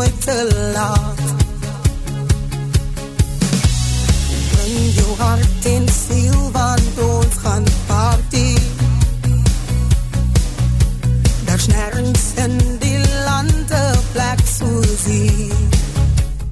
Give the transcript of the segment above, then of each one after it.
dit nooit te laat Bring jou hart en ziel, want ons gaan party Daar's nergens in die lande plek soos hier.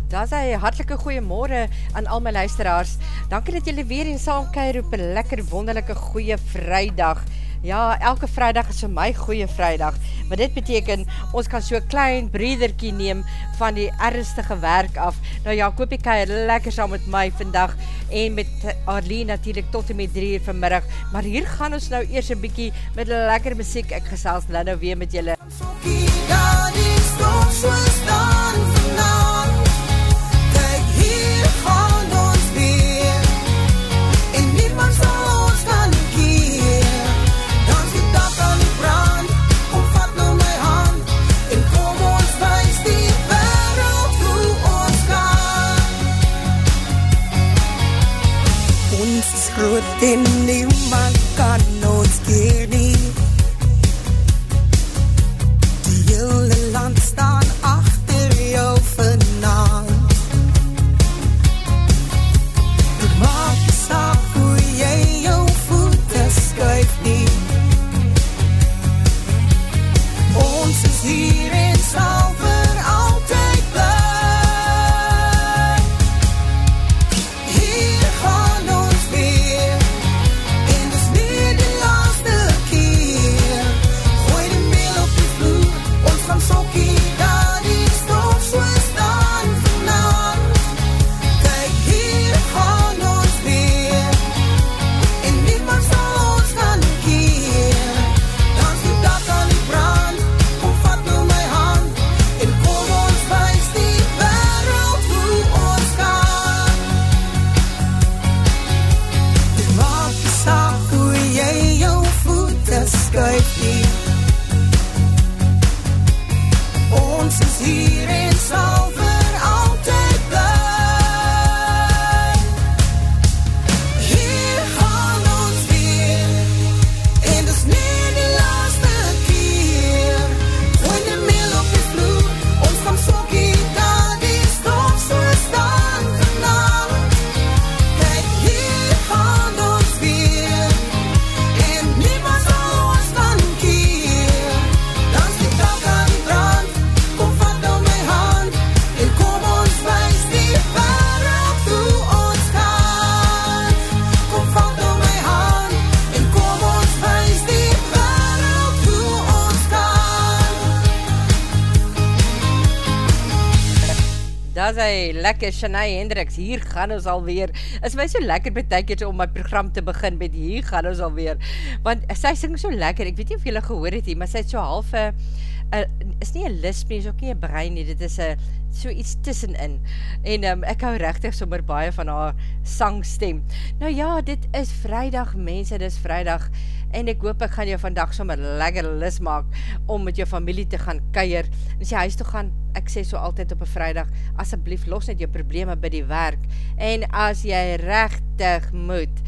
Daar is hy, hartelike goeiemorgen aan al my luisteraars. Dankie dat julle weer in saam keir op een lekker wonderlijke goeie vrijdag. Ja, elke vrijdag is vir my goeie vrijdag, maar dit beteken, ons kan so klein breederkie neem van die ernstige werk af. Nou ja, jy kan lekker saam met my vandag, en met Arlene natuurlijk tot en met drie uur vanmiddag, maar hier gaan ons nou eers een bykie met lekker muziek, ek gesels nou nou weer met julle. Sokie, daar die stof so staan vanavond groot Hy, lekker Shanae Hendricks, hier gaan ons alweer. Is my so lekker betekent om my program te begin met hier gaan ons alweer. Want sy sing so lekker, ek weet nie of julle gehoor het hier, maar sy het so half een, is nie een lisp nie, is ook nie een brein nie, dit is een, so iets tussenin. En um, ek hou rechtig sommer baie van haar sangstem. Nou ja, dit is vrijdag, mense, dit is vrijdag, en ek hoop ek gaan jou vandag sommer lekker lis maak, om met jou familie te gaan keier, en as jy huis toe gaan, ek sê so altyd op een vrijdag, asjeblief los net jou probleme by die werk, en as jy rechtig moet,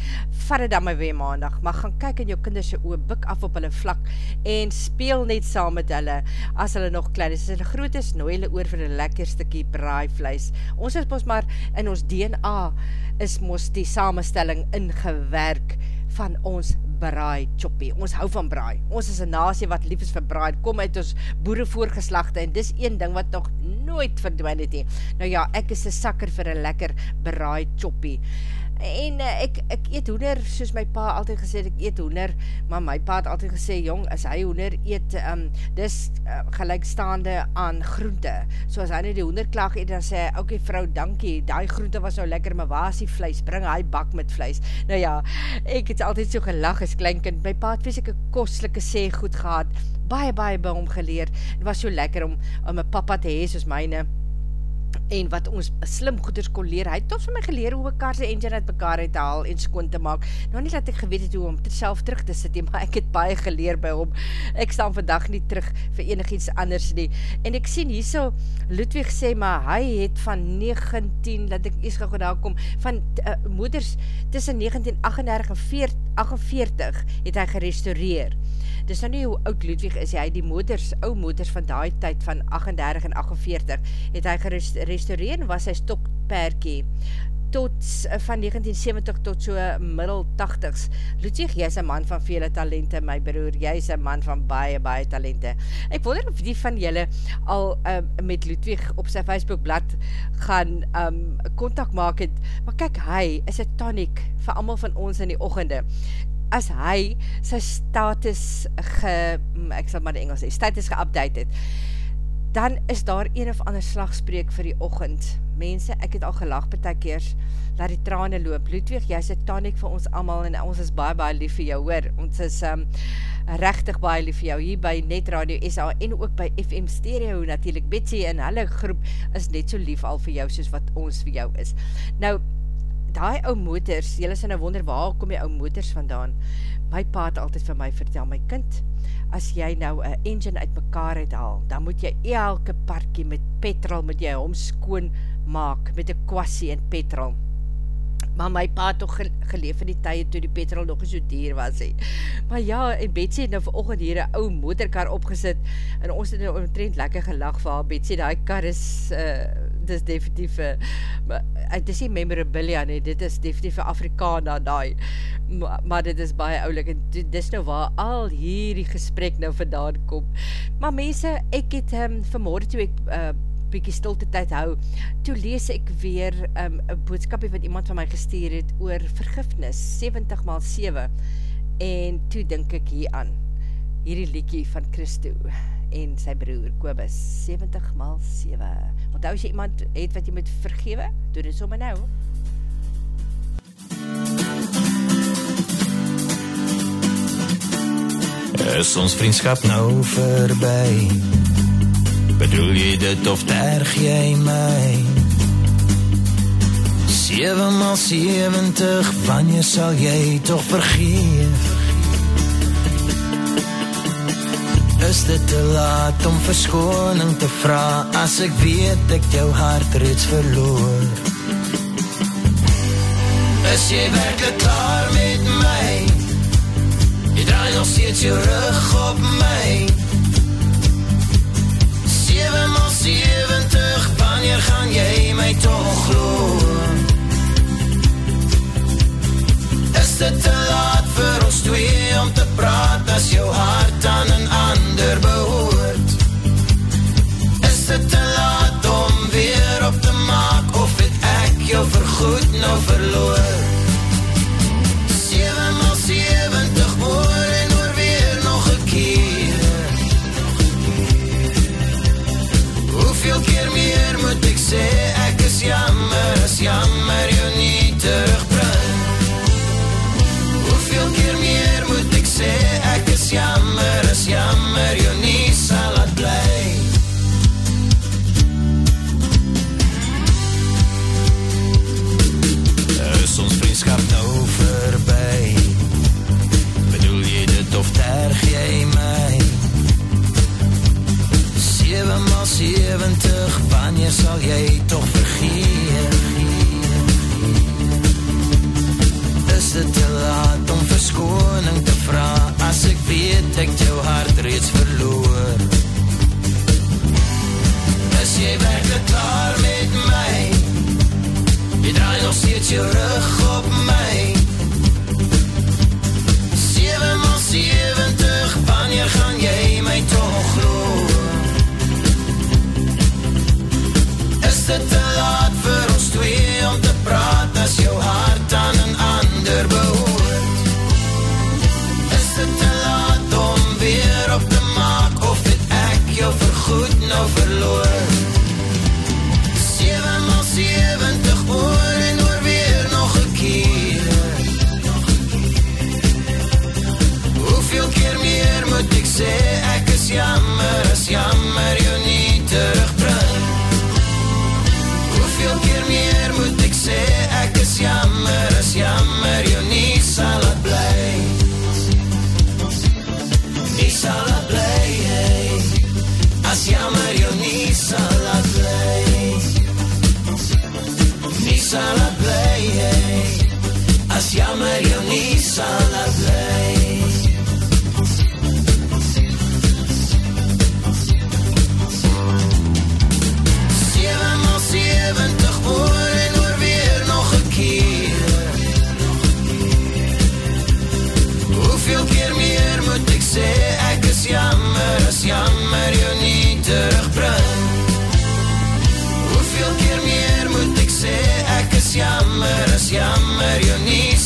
vat het dan my weer maandag, maar gaan kyk in jou kinderse oor, buk af op hulle vlak, en speel net saam met hulle, as hulle nog klein is, as hulle groot is, nooi hulle oor vir een lekker stikkie braaivleis, ons is mos maar, in ons DNA, is mos die samenstelling ingewerk, van ons braai choppie. Ons hou van braai. Ons is een nasie wat lief is vir braai. Kom uit ons boere voorgeslachte en dis een ding wat nog nooit verdwijn het nie. Nou ja, ek is een sakker vir een lekker braai choppie. En uh, ek, ek eet hoender, soos my pa altyd gesê ek eet hoender, maar my pa het altyd gesê, jong, as hy hoender eet, um, dis uh, gelijkstaande aan groente. So as hy nie die hoenderklag eet, dan sê hy, ok vrou, dankie, die groente was nou lekker, maar waar is die vlees? Bring hy bak met vlees. Nou ja, ek het altyd so gelag as kleinkind, my pa het wees ek een kostelike sê goed gehad, baie, baie by hom geleer, het was so lekker om, om my papa te hee, soos myne, en wat ons slim goeders kon leer, hy het toch vir my geleer hoe mekaar sy engine uit mekaar uit te haal en skoon te maak, nou nie dat ek geweet het hoe om ter self terug te sit, maar ek het baie geleer by hom, ek staan vandag nie terug vir enig iets anders nie, en ek sien hier so, Ludwig sê, maar hy het van 19, laat ek eers gauw daar kom, van uh, moeders tussen 1938 en 48 het hy gerestaureer, dis nou nie hoe oud Ludwig is, hy die motors, ou motors van die tyd van 38 en 48, het hy gerestaureer en was hy stokperkie tot eh, van 1970 tot so middel 80s. Ludwig, jy is een man van vele talente, my broer, jy is een man van baie, baie talente. Ek wonder of die van julle al um, met Ludwig op sy Facebookblad gaan um, contact maak het, maar kyk, hy is een tonic vir allemaal van ons in die ochende as hy sy status ge, mm, ek sal maar die Engels sê, status geupdate het, dan is daar een of ander slagspreek vir die ochend. Mense, ek het al gelag betekkeers, laat die trane loop. Ludwig, jy is een tonic vir ons allemaal en ons is baie, baie lief vir jou, hoor. Ons is um, rechtig baie lief vir jou hier by Net Radio SA en ook by FM Stereo natuurlijk. Betsy en hulle groep is net so lief al vir jou soos wat ons vir jou is. Nou, die ou motors, jylle sê nou wonder, waar kom die ou motors vandaan? My pa het altyd vir my vertel, my kind, as jy nou een engine uit mekaar uithaal, dan moet jy elke parkie met petrol, moet jy hom skoon maak, met een kwassie en petrol maar my pa toch geleef in die tyd toe die petrol nog so dier was he. maar ja, en Betsy het nou verochtend hier een ou motorkar opgesit en ons het nou omtrend lekker gelag vir haar. Betsy, die kar is uh, dit is definitief uh, het is nie memorabilia nie, dit is definitief Afrikana die, maar, maar dit is baie oulik en dit is nou waar al hierdie gesprek nou vandaan kom. Maar mense, ek het um, vanmorgen toe ek uh, bykie stilte tyd hou, toe lees ek weer um, een boodskapie wat iemand van my gesteer het oor vergifnis, 70 maal 7, en toe denk ek hier aan, hierdie liekie van Christo en sy broer Kobus, 70 maal 7. Want as jy iemand het wat jy moet vergewe, doe dit sommer nou. Is ons vriendskap nou voorbij? Bedoel jy dit of terg jy my? 7 maal 70, wanneer sal jy toch vergeef? Is dit te laat om verskoning te vraag, as ek weet ek jou hart reeds verloor? Is jy werkelijk klaar met my? Jy draai nog steeds jou rug op my? 70, wanneer gaan jy my toch gloor? Is dit te laat vir ons twee om te praat as jou hart aan een ander behoort? Is dit te laat om weer op te maak of het ek jou vergoed nou verloor? Sê ek is jammer, is jammer jou nie terugbring Hoeveel keer meer moet ek sê ek is jammer, is jammer jou nie sal laat bly 70, wanneer sal jy toch vergeet? Is dit te laat om verskoning te vraag, as ek weet ek jou hart reeds verloor? Is jy werkelijk klaar met my? Jy draai nog steeds jou rug op my? 7 maal 70, wanneer gaan jy my toch loor? Dit te laat vir ons twee om te praat as jou hart aan een ander behoort? Is dit te laat om weer op te maak of het ek jou vergoed nou verloor? 7 mal 70 oor en oor weer nog een keer Hoeveel keer meer moet ek sê ek is jammer, is jammer jammer, is jammer, jou nie sal het bly. Nie sal het bly, hey. as jammer, jou nie sal het bly. Nie sal het bly, hey. as jammer, jou nie sal het bly. Sê Ek is jammer as jammer jou nie terugbring. Hoeveel keer meer moet ek sê Ek is jammer as jammer jou nie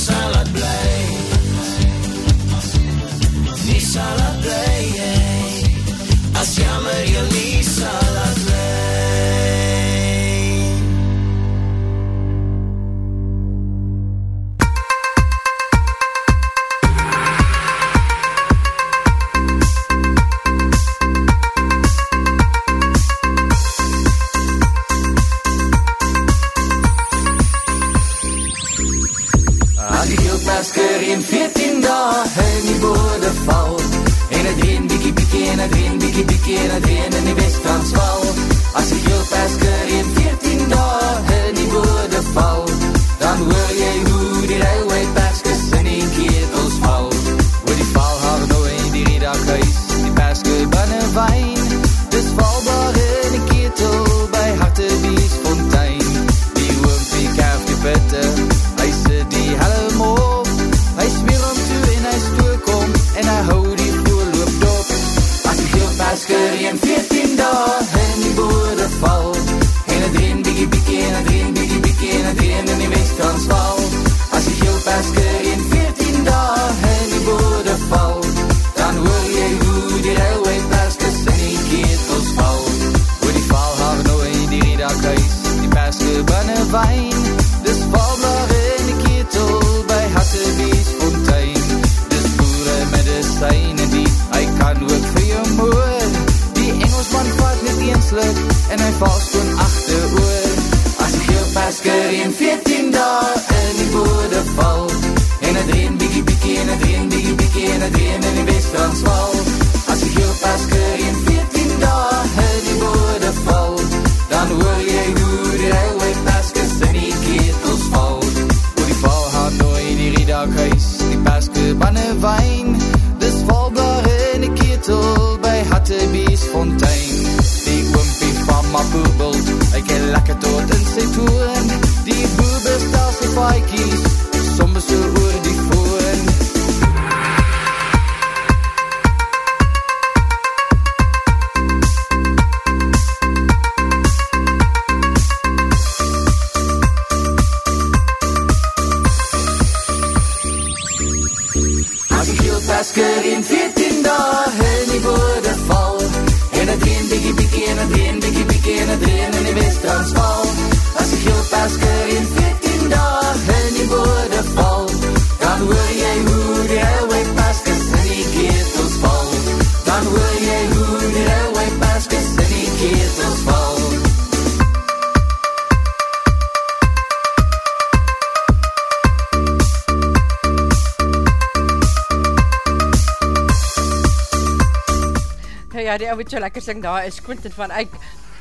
ou wat so lekker sing daar is Quentin van Eyck.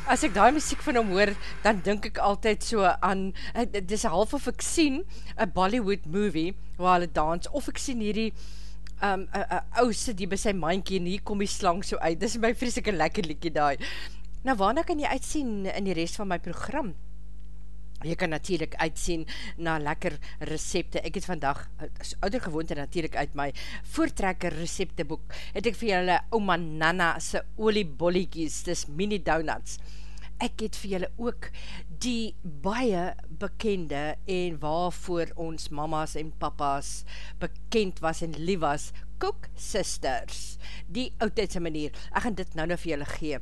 As ek daai muziek van hom hoor, dan dink ek altyd so aan, eh, dit is half of ek sien, a Bollywood movie, waar hulle dans, of ek sien hierdie, um, a, a, ou sit hier by sy maankie, en hier kom die slang so uit, dis my vreselike lekker liekie daai. Nou, waarna kan jy uitsien in die rest van my program? Jy kan natuurlijk uitsien na lekker recepte. Ek het vandag, as ouder gewoonte natuurlijk uit my voortrekker recepteboek, het ek vir julle oma Nana se oliebolletjies, dis mini donuts. Ek het vir julle ook die baie bekende en waarvoor ons mamas en papas bekend was en lief was, Cook Sisters, die oudheidse manier, ek gaan dit nou nou vir julle gee,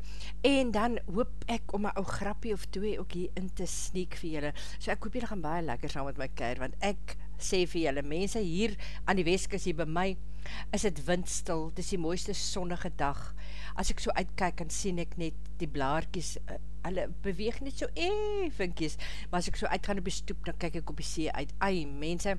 en dan hoop ek om my ou grappie of twee ook hier in te sneak vir julle, so ek hoop julle gaan baie lekker saam met my keir, want ek sê vir julle, mense hier aan die Westkust hier by my, is het windstil, dit is die mooiste sonnige dag, as ek so uitkyk, dan sien ek net die blaarkies, uh, hulle beweeg net so evenkies, maar as ek so uitgaan op die stoep, dan kyk ek op die see uit, ai mense,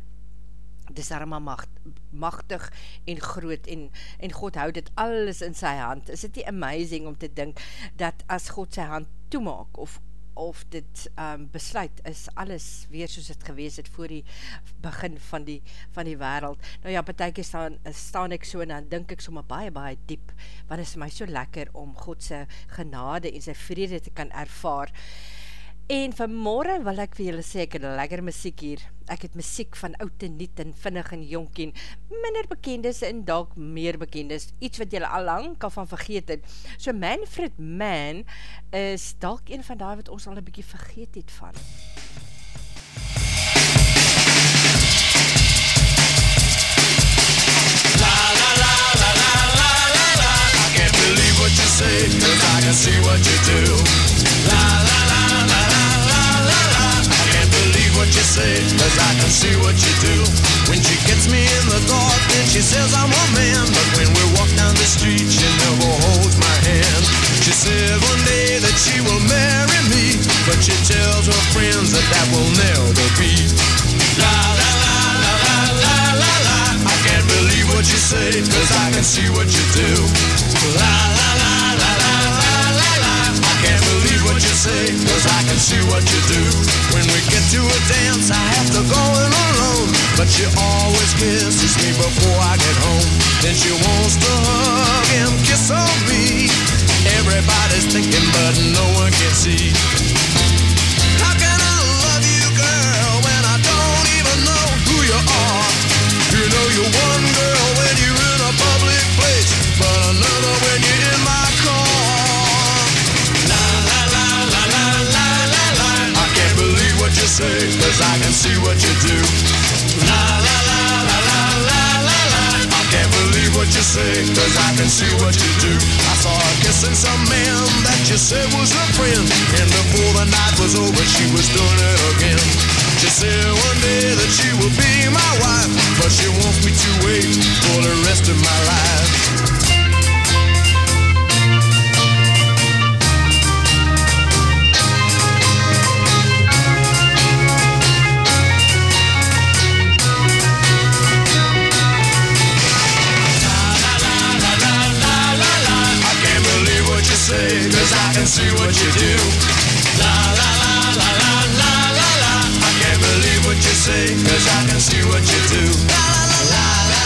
dis daarom macht, machtig en groot en, en God hou dit alles in sy hand. Is dit nie amazing om te dink dat as God sy hand toemaak of of dit um, besluit is alles weer soos het gewees het voor die begin van die, van die wereld. Nou ja, betek staan, staan ek so en dan dink ek so maar baie, baie diep, want is my so lekker om Godse genade en sy vrede te kan ervaar. En vanmorgen wil ek vir julle sê, ek het lekker muziek hier. Ek het muziek van oud en niet en vinnig en jonk en minder bekendes en dalk meer bekendes. Iets wat julle al lang kan van vergeet het. So Manfred Mann is dalk een van daar wat ons al een bykie vergeet het van. La la la la la la la la I can't believe what you say Cause I can see what you do la la what you say Cause I can see what you do. When she gets me in the dark Then she says I'm a man. But when we walk down the street She never holds my hand. She said one day that she will marry me But she tells her friends That that will never be. La la la la la la la la. I can't believe what you say Cause I can see what you do. La what you say Cause I can see what you do. When we get to a dance I have to go in alone But she always kisses me before I get home. Then she wants to hug and kiss on me. Everybody's thinking but no one can see what say Cause I can see what you do. La la la la la la la la. I can't believe what you say Cause I can see what you do. I saw her kissing some man That you said was a friend. And before the night was over She was doing it again. She said one day that she will be my wife But she wants me to wait For the rest of my life say Cause I can see what you do La la la la la la la la I can't believe what you say Cause I can see what you do La la la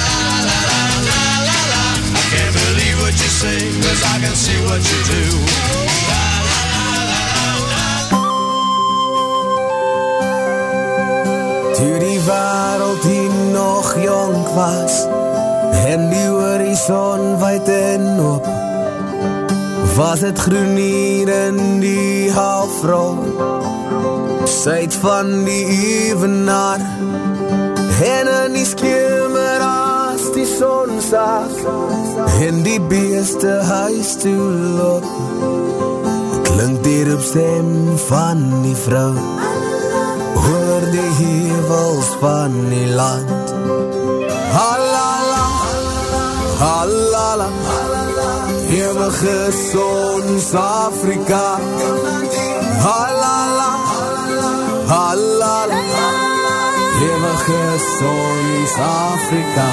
la la la la la I can't believe what you say Cause I can see what you do La la la Toe die wereld hier nog jong was En die horizon wijd en op Was het groen hier in die halfrol? Suid van die evenaar En in die skemer as die son saag En die beeste huis toe loop. Klink die roepstem van die vrou. Hoor die hevels van die land. Halala, halala samen ons Afrika. Halala, halala, eeuwig is ons Afrika.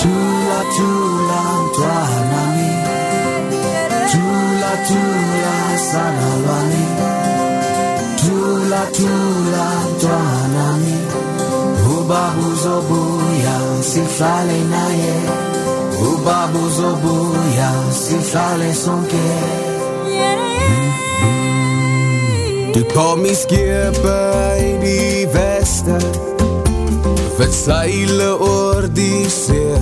Tula, tula, twanami. Tula, tula, sanawani. Tula, tula, twanami. Ubabuzo buya, sifale naye. Ubabu zobuya sihlale sonke Toe kom die skepe uit die weste Wat seile oor die see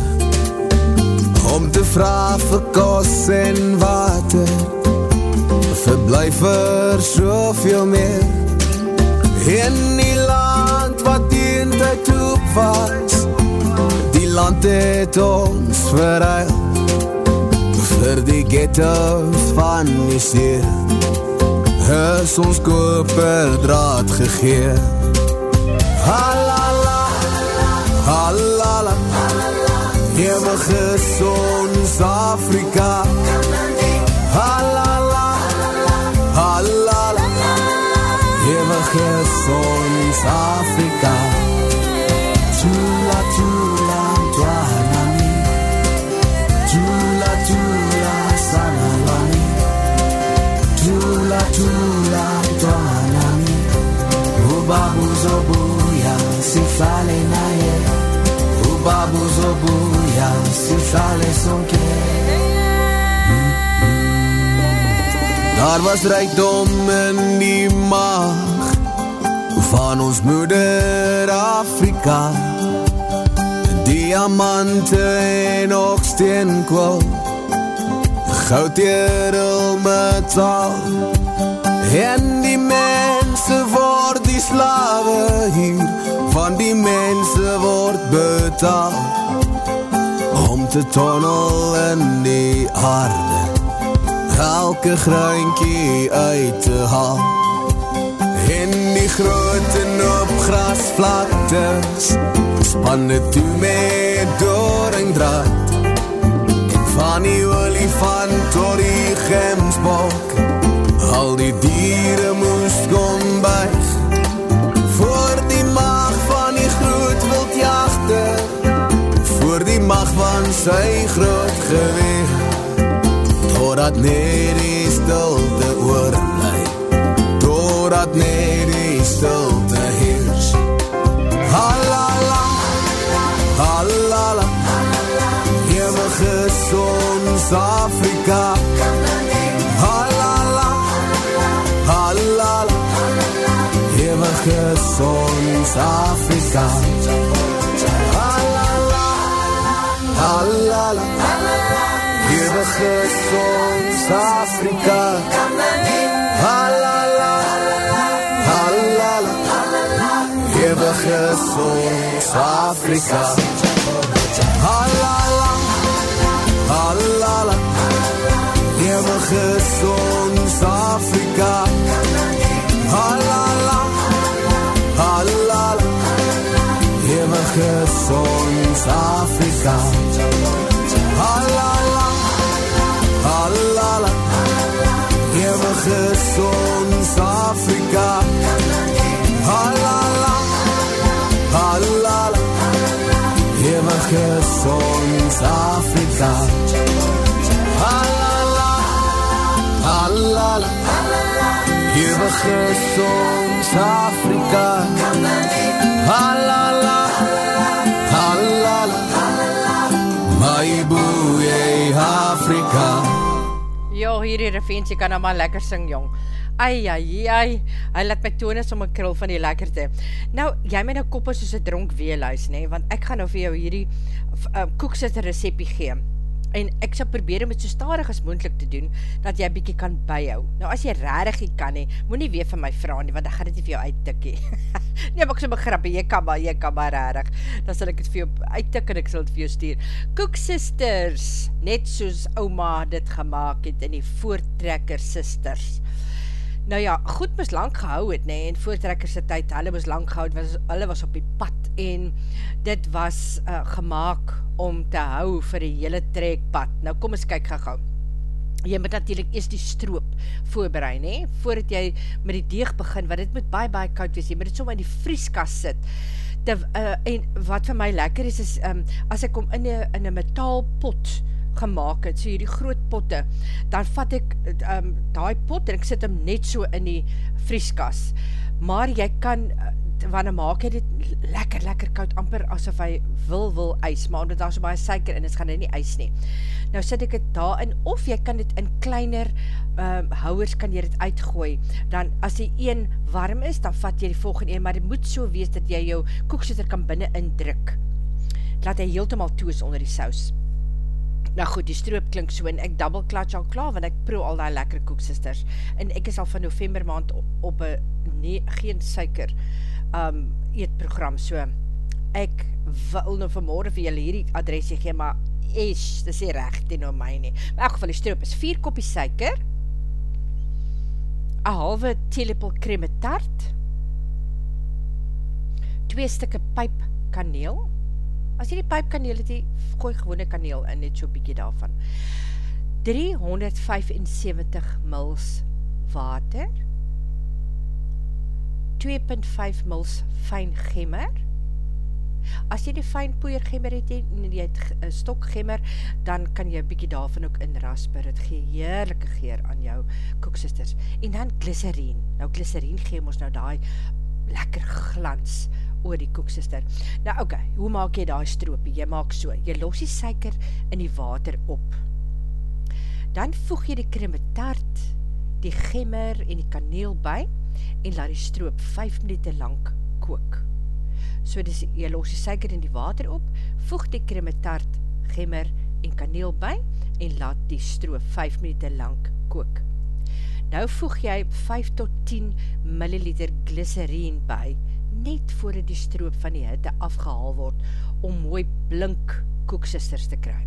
Om te vraag vir kos en water Verblijf er soveel meer. In die land wat die in tyd hoop was land het ons verruil. Vir die ghettos van die seer Is ons koperdraad gegee. Halala, halala. Eeuwige sons Afrika. Halala, halala. Eeuwige sons Afrika ubaba uzobuya sihlale sonke Daar was rijkdom in die maag van ons moeder Afrika. Diamante en ook steenkool Goud edel metaal. En die mense word die slawe hier Van die mense word betaal Om te tunnel in die aarde Elke gruinkie uit te haal. En die groot en op grasvlaktes Span het toe met door en draad En van die olifant tot die gemsbok. Al die dieren moest kom sy groot geweeg Totdat net die stilte oorblij Totdat net die stilte heers. Halala, halala Eeuwige sons Afrika. Halala, halala Eeuwige sons Afrika. Halala, Halala Vivas canções da África Halala Halala Vivas canções da África Halala Halala Vivas canções da África Halala Halala Vivas canções da África halala Eeuwige sons Afrika. Halala, halala. Eeuwige sons Afrika. Halala, halala. Eeuwige sons Afrika. Halala, halala. My boeie Afrika Ja, hierdie revensie kan nou maar lekker sing, jong. Ai, ai, ai, hy laat my tone som een krul van die lekkerte. Nou, jy my nou koppe soos een dronk weeluis, nee, want ek gaan nou vir jou hierdie uh, koeksitter recepie gee. En ek sal probeer om het so starig as moendlik te doen, dat jy bykie kan byhou. Nou, as jy rarig nie kan nie, moet nie weer van my vraag nie, want ek gaan dit nie vir jou uittikkie. nee, maar ek so begrapie, jy kan maar, jy kan maar rarig. Dan sal ek het vir jou uittik en ek sal het vir jou stuur. Koek sisters, net soos oma dit gemaakt het in die voortrekker sisters. Nou ja, goed moes lang gehou het, nee, en voortrekkers tyd, hulle moes lang gehou het, was, hulle was op die pad, en dit was uh, gemaakt om te hou vir die hele trekpad. Nou kom ons kyk gauw. Jy moet natuurlijk eerst die stroop voorbereid, nee, voordat jy met die deeg begin, want dit moet baie, baie koud wees, jy moet dit so in die vrieskast sit, te, uh, en wat vir my lekker is, is um, as ek kom in een metaalpot, gemaakt het, so hierdie groot potte, dan vat ek um, die pot en ek sit hem net so in die vrieskas. Maar jy kan, wanneer maak jy dit lekker, lekker koud, amper asof hy wil, wil ijs, maar omdat daar so baie suiker in is, gaan hy nie ijs nie. Nou sit ek het daar in, of jy kan dit in kleiner um, houwers, kan jy dit uitgooi. Dan, as die een warm is, dan vat jy die volgende een, maar dit moet so wees, dat jy jou koeksitter kan binnen indruk. Laat hy heeltemaal toe is onder die saus. Nou goed, die stroop klink so en ek double klatsch al klaar, want ek proe al die lekkere koeksisters. En ek is al van november maand op, op een nee, geen suiker um, eetprogram, so ek wil nou vanmorgen vir julle hierdie adresie gee, maar eesh, dis nie recht die nou my nie. Maar elk geval die stroop is 4 kopie suiker, een halve teelepel creme tart, 2 stikke pijp kaneel, as jy die pijp kaneel het, die gooi gewone kaneel in, net so bykie daarvan. 375 mils water, 2.5 mils fijn gemmer, As jy die fijn poeiergemmer het, en jy het uh, stokgemmer, dan kan jy bykie daarvan ook inrasper. Het gee heerlijke geer aan jou koeksisters. En dan glycerine. Nou glycerine gee ons nou die lekker glans oor die koeksister. Nou okay, hoe maak jy die stroopie? Jy maak so, jy los die suiker in die water op. Dan voeg jy die kremetart, die gemmer en die kaneel by en laat die stroop 5 minuut lang kook so dis, jy los die suiker in die water op, voeg die kremetart, gemmer en kaneel by, en laat die stroop 5 minuut lang kook. Nou voeg jy 5 tot 10 milliliter glycerine by, net voordat die stroop van die hitte afgehaal word, om mooi blink koeksisters te kry.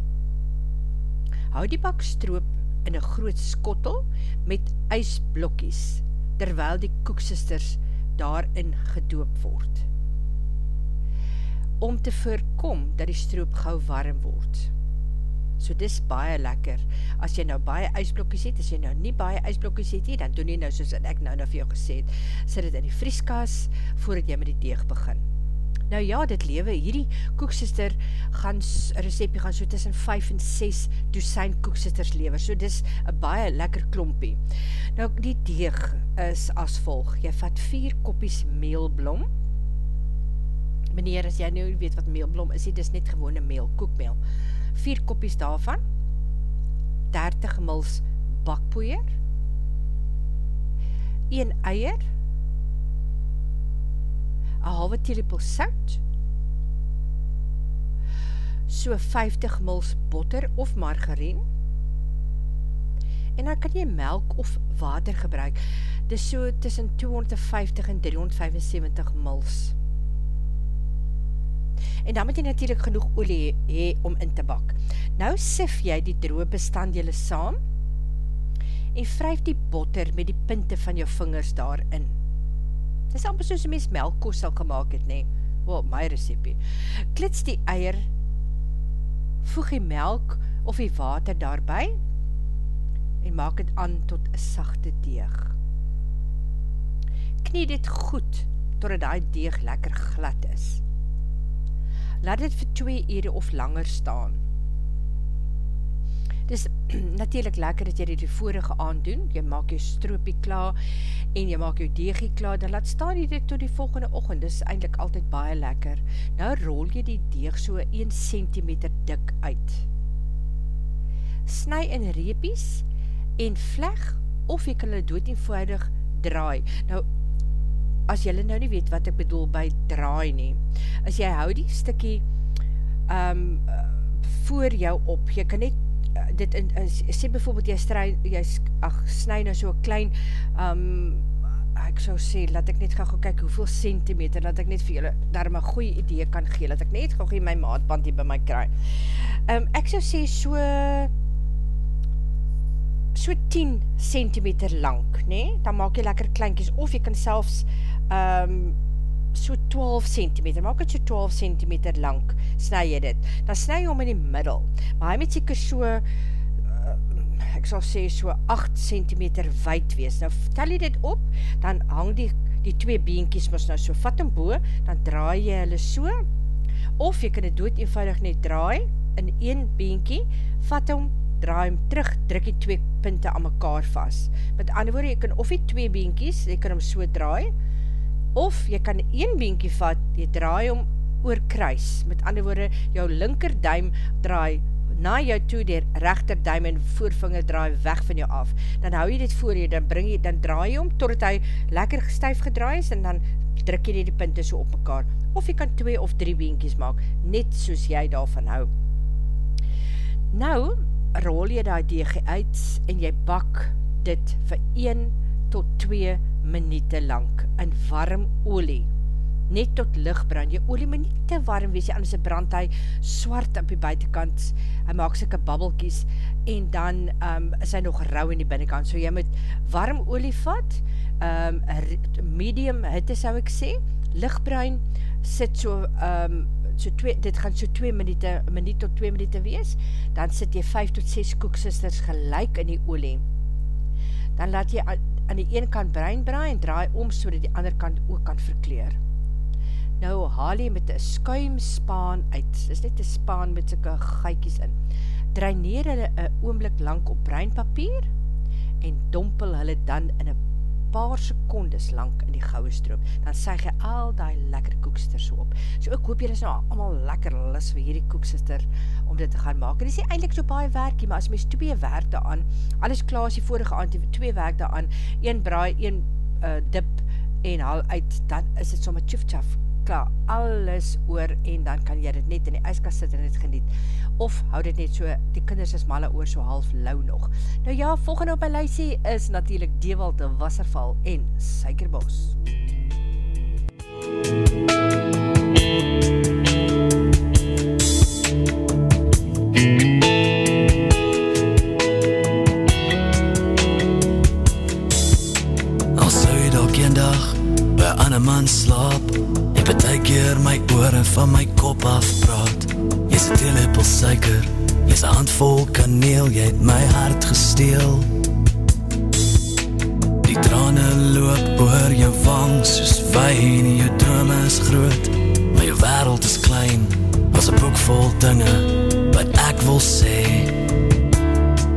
Hou die bak stroop in een groot skottel met ijsblokkies, terwyl die koeksisters daarin gedoop word om te voorkom dat die stroop gauw warm word. So dis baie lekker. As jy nou baie ijsblokkies het, as jy nou nie baie ijsblokkies het nie, dan doen jy nou soos ek nou nou vir jou gesê het, sit het in die vrieskas voordat jy met die deeg begin. Nou ja, dit lewe, hierdie koeksister gaan, recepie gaan so tussen 5 en 6 dosijn koeksisters lever, so dis een baie lekker klompie. Nou die deeg is as volg, jy vat 4 koppies meelblom, meneer, as jy nou weet wat meelblom is, dit is net gewone meel, koekmeel. 4 koppies daarvan, 30 mils bakpoeier, 1 eier, halwe teelepel sout, so 50 mils botter of margarine, en dan kan jy melk of water gebruik, dis so tussen 250 en 375 mils, en dan moet jy natuurlijk genoeg olie hee om in te bak. Nou sif jy die droe bestanddele saam en vryf die botter met die pinte van jou vingers daarin. Dit is amper soos die mens melkkoos sal gemaakt het, nee. Wel, my recepie. Klits die eier, voeg die melk of die water daarby en maak het aan tot een sachte deeg. Knie dit goed, totdat die deeg lekker glad is laat dit vir 2 ure of langer staan. Dit is natuurlijk lekker dat jy dit die vorige aandoen, jy maak jou stroopie klaar en jy maak jou deegie klaar, dan laat staan jy dit tot die volgende ochend, dit is eindelijk altyd baie lekker. Nou rol jy die deeg so 1 cm dik uit. Sny in reepies en vleg of jy kan hulle dood eenvoudig draai. Nou, as jylle nou nie weet wat ek bedoel by draai nie, as jy hou die stikkie um, voor jou op, jy kan net dit in, uh, sê bijvoorbeeld jy, stry, jy ach, snu nou so klein um, ek sou sê, laat ek net gaan gaan kyk hoeveel centimeter, laat ek net vir julle daarom een goeie idee kan gee, laat ek net gaan gee my maatband hier by my kry. Um, ek sou sê so so 10 centimeter lang, nee? dan maak jy lekker kleinkies, of jy kan selfs um, so 12 cm, maak het so 12 cm lang, snij jy dit, dan snij jy om in die middel, maar hy met seker so, uh, ek sal sê so 8 cm wijd wees, nou tel jy dit op, dan hang die, die twee beentjies mis nou so vat en boe, dan draai jy hulle so, of jy kan dit dood eenvoudig net draai, in een beentjie, vat hom, draai hom terug, druk die twee punte aan mekaar vast, met ander woorde, jy kan of die twee beentjies, jy kan hom so draai, of jy kan een beentje vat, jy draai om oor kruis, met ander woorde, jou linker duim draai na jou toe, die rechter duim en voorvinger draai weg van jou af, dan hou jy dit voor jy, dan bring jy, dan draai jy om, totdat hy lekker stuif gedraai is, en dan druk jy die punte so op mekaar, of jy kan twee of drie beentjes maak, net soos jy daarvan hou. Nou, rol jy die deeg uit, en jy bak dit vir 1 tot 2 minute lang in warm olie. Net tot licht brand. Jy olie moet nie te warm wees, anders brand hy swart op die buitenkant. Hy maak syke babbelkies en dan um, is hy nog rauw in die binnenkant. So jy moet warm olie vat, um, medium hitte sou ek sê, lichtbruin, sit so, um, so twee, dit gaan so 2 minuut, minuut tot 2 minuut wees, dan sit jy 5 tot 6 koeksisters gelijk in die olie. Dan laat jy aan die een kant bruin braai en draai om so dat die ander kant ook kan verkleer. Nou haal jy met een skuimspaan uit, dis net een spaan met syke geikies in, draineer hulle een oomblik lang op bruinpapier en dompel hulle dan in een paar secondes lang in die gouwe stroop, dan sêg jy al die lekker koekster so op. So ek hoop jy is nou allemaal lekker lis vir hierdie koekster om dit te gaan maak. En dit is nie eindelijk so baie werkie, maar as mys twee werk daaraan, alles klaar as die vorige aand, twee werk daaraan, een braai, een uh, dip en haal uit, dan is dit sommer tjoef tjaf klaar, alles oor en dan kan jy dit net in die ijskast sit en dit geniet. Of hou dit net so, die kinders is malle oor so half lauw nog. Nou ja, volgende op my lysie is natuurlijk Dewald de Wasserval en Suikerbos. Al sou jy dalk een dag by ander man slaap, baie keer my ore van my kop af praat. Jy's 'n teelepel suiker, jy's 'n handvol kaneel, jy het my hart gesteel. Die trane loop oor jou wang soos wyn, jou drome is groot, maar jou wêreld is klein. As 'n boek vol dinge wat ek wil sê.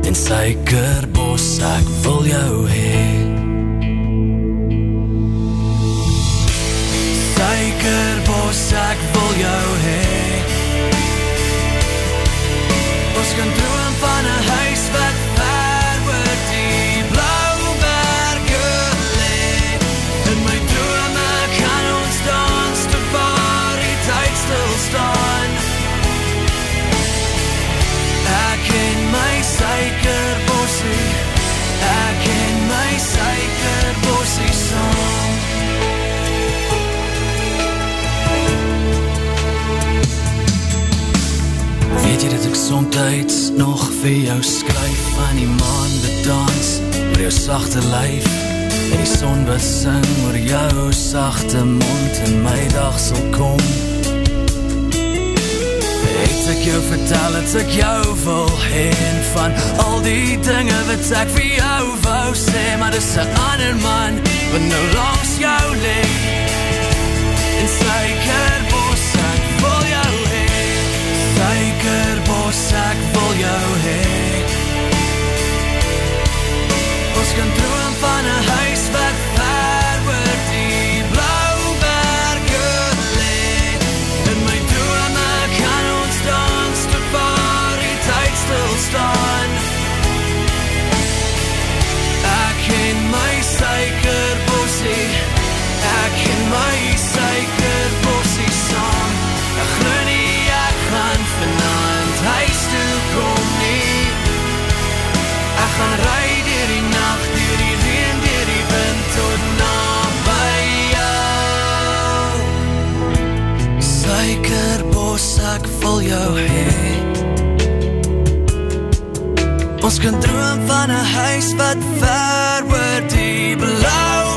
En suikerbos, ek wil jou hê. Suikerbos, ek wil jou hê. Ons kan droom van 'n huis wat somtyds nog vir jou skryf van die maan wat dans oor jou sagte lyf. En die son wat sing oor jou sagte mond en my dag sal kom. Het ek jou vertel dat ek jou wil heen van al die dinge wat ek vir jou wou sê maar dis 'n ander man wat nou langs jou lê jou hê. Ons kan droom van 'n huis wat ver oor die blou berge lê. In my drome kan ons dans te waar die tyd stil staan. Ek en my suikerbossie Ek en my wil jou hê Ons kan droom van 'n huis wat ver oor die blou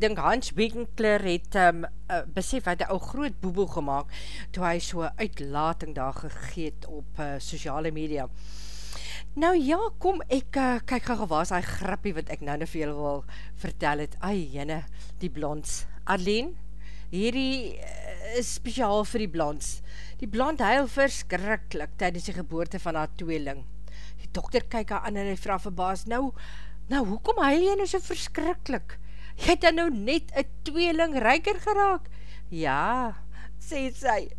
dink Hans Winkler het um, uh, besef, hy het ou groot boeboe gemaakt, toe hy so uitlating daar gegeet op uh, sociale media. Nou ja, kom, ek uh, kyk waar is hy grappie wat ek nou nou veel wil vertel het. Ai, jyne, die blonds. Arlene, hierdie is speciaal vir die blonds. Die blond huil verskrikkelijk tydens die geboorte van haar tweeling. Die dokter kyk haar aan en hy vraag verbaas, nou, nou, hoekom huil jy nou so verskrikkelijk? Jy het dan nou net een tweeling rijker geraak. Ja, sê sy,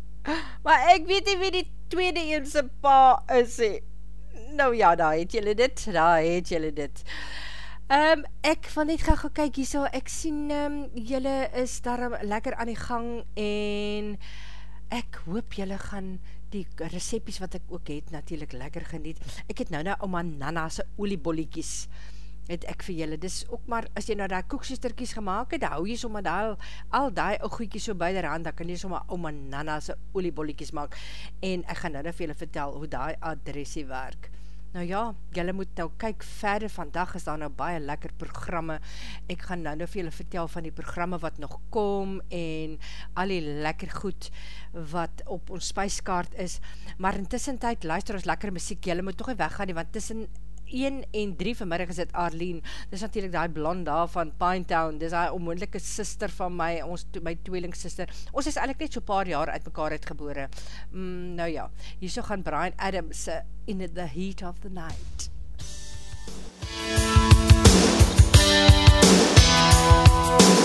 maar ek weet nie wie die tweede eense pa is, sê. Nou ja, daar het jylle dit, daar het jylle dit. Um, ek wil net gaan gaan kyk hier so, ek sien um, jylle is daar lekker aan die gang en ek hoop jylle gaan die recepties wat ek ook het natuurlijk lekker geniet. Ek het nou nou oma Nana's oliebolletjies het ek vir julle, dis ook maar, as jy nou die koeksesterkies gemaakt het, hou jy soma daar, al die ou goeikies so by die rand, dan kan jy soma oma nana's oliebolletjies maak, en ek gaan nou vir julle vertel, hoe die adresie werk. Nou ja, julle moet nou kyk verder, vandag is daar nou baie lekker programme, ek gaan nou vir julle vertel van die programme wat nog kom, en al die lekker goed, wat op ons spijskaart is, maar intussen tyd, luister ons lekker muziek, julle moet toch nie weggaan nie, want tussen 1 en 3 vanmiddag is het Arlene, dis natuurlijk die blond daar van Pinetown, dis die onmoendelike sister van my, ons, my tweelingssister, ons is eigenlijk net so paar jaar uit mekaar uitgebore, mm, nou ja, hier so gaan Brian Adams uh, in the heat of the night. Man's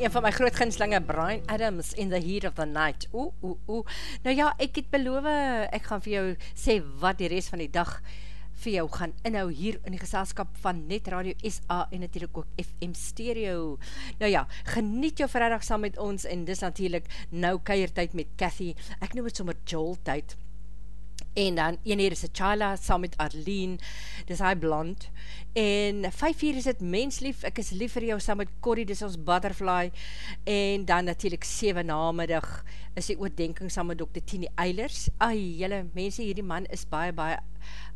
een van my groot ginslinge, Brian Adams, in the heat of the night. Oeh, oeh, oeh. Nou ja, ek het beloof, ek gaan vir jou sê wat die rest van die dag vir jou gaan inhou hier in die geselskap van Net Radio SA en natuurlijk ook FM Stereo. Nou ja, geniet jou vrijdag saam met ons en dis natuurlijk nou keiertijd met Cathy. Ek noem het sommer Joel tyd en dan 1 uur is het Chala saam met Arlene, dis hy blond, en 5 uur is het menslief, ek is lief vir jou saam met Corrie, dis ons butterfly, en dan natuurlijk 7 namiddag is die oordenking saam met Dr. Tini Eilers, ai jylle mense, hierdie man is baie baie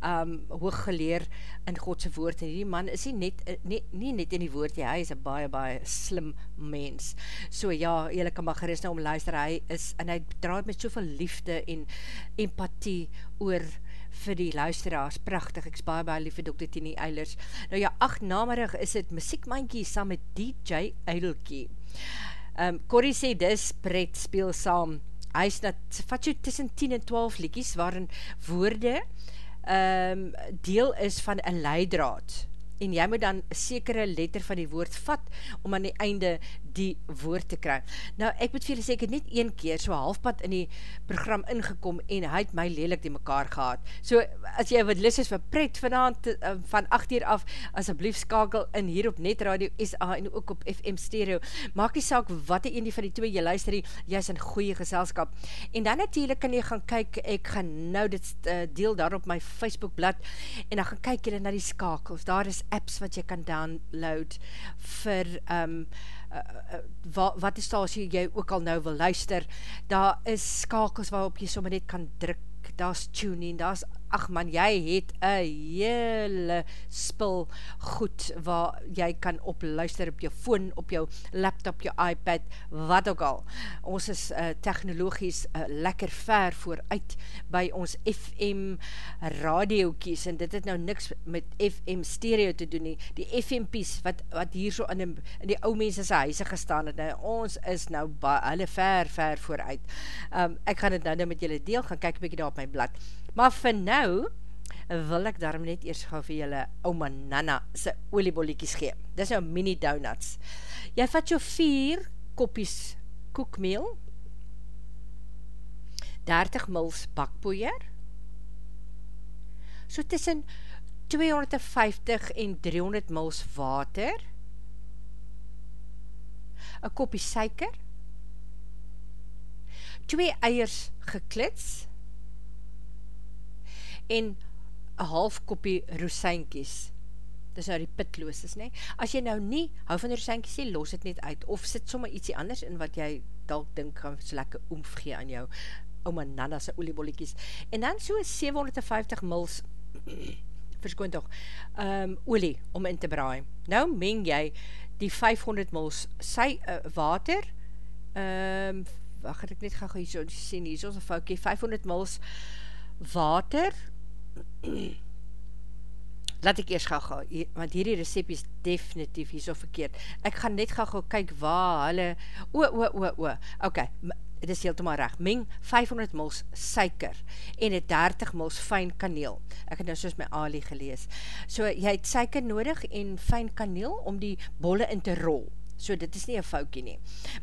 um, hooggeleer in Godse woord, en die man is nie net, nie, nie net in die woord, hy is een baie, baie slim mens. So ja, jylle kan maar gerust nou om luister, hy is, en hy draad met soveel liefde en empathie oor vir die luisteraars, prachtig, ek is baie, baie lief vir Dr. Tini Eilers. Nou ja, acht namerig is het muziekmankie saam met DJ Eilkie. Um, Corrie sê, dis pret speel saam, hy is dat, vat jy tussen 10 en 12 liekies, waarin woorde, um, deel is van een leidraad en jy moet dan sekere letter van die woord vat om aan die einde die woord te kry. Nou, ek moet vir julle sê, ek het net een keer so halfpad in die program ingekom en hy het my lelik die mekaar gehad. So, as jy wat lis is vir pret vanavond, uh, van 8 uur af, asjeblief skakel in hier op Net Radio SA en ook op FM Stereo. Maak die saak wat die ene van die twee jy luister, jy is in goeie geselskap. En dan natuurlijk kan jy gaan kyk, ek gaan nou dit uh, deel daar op my Facebook blad, en dan gaan kyk jy na die skakels. Daar is apps wat jy kan download vir um, uh, uh, wat, is daar as jy ook al nou wil luister, daar is skakels waarop jy sommer net kan druk, daar is tuning, daar is ach man, jy het een hele spul goed waar jy kan opluister op jou phone, op jou laptop, jou iPad, wat ook al. Ons is uh, technologies uh, lekker ver vooruit by ons FM radiokies en dit het nou niks met FM stereo te doen nie. Die FMP's wat, wat hier so in die, in die ou mense sy huise gestaan het, nou, ons is nou hulle ver, ver vooruit. Um, ek gaan het nou, nou met julle deel, gaan kyk bykie daar op my blad. Maar vir nou wil ek daarom net eers gauw vir julle oma Nana sy oliebolletjies gee. Dis nou mini donuts. Jy vat jou vier kopies koekmeel, 30 mils bakpoeier, so tussen 250 en 300 mils water, een kopie suiker, twee eiers geklits, en een half kopie roosijnkies. Dis nou die pitlooses, nee. As jy nou nie hou van roosijnkies, jy los het net uit, of sit sommer ietsie anders in wat jy dalk dink gaan so lekker oomf gee aan jou oma nana sy oliebolletjies. En dan so 750 mils verskoon toch, um, olie om in te braai. Nou meng jy die 500 mils sy uh, water, um, wacht ek net gaan hier so sien, hier is een foutje, 500 mils water, laat ek eers gauw gauw, want hierdie recept is definitief hier so verkeerd. Ek gaan net gauw gauw kyk waar hulle, o, o, o, o, ok, het is heeltemaal recht, meng 500 mils suiker en 30 mils fijn kaneel. Ek het nou soos my Ali gelees. So, jy het suiker nodig en fijn kaneel om die bolle in te rol. So, dit is nie een foutkie nie.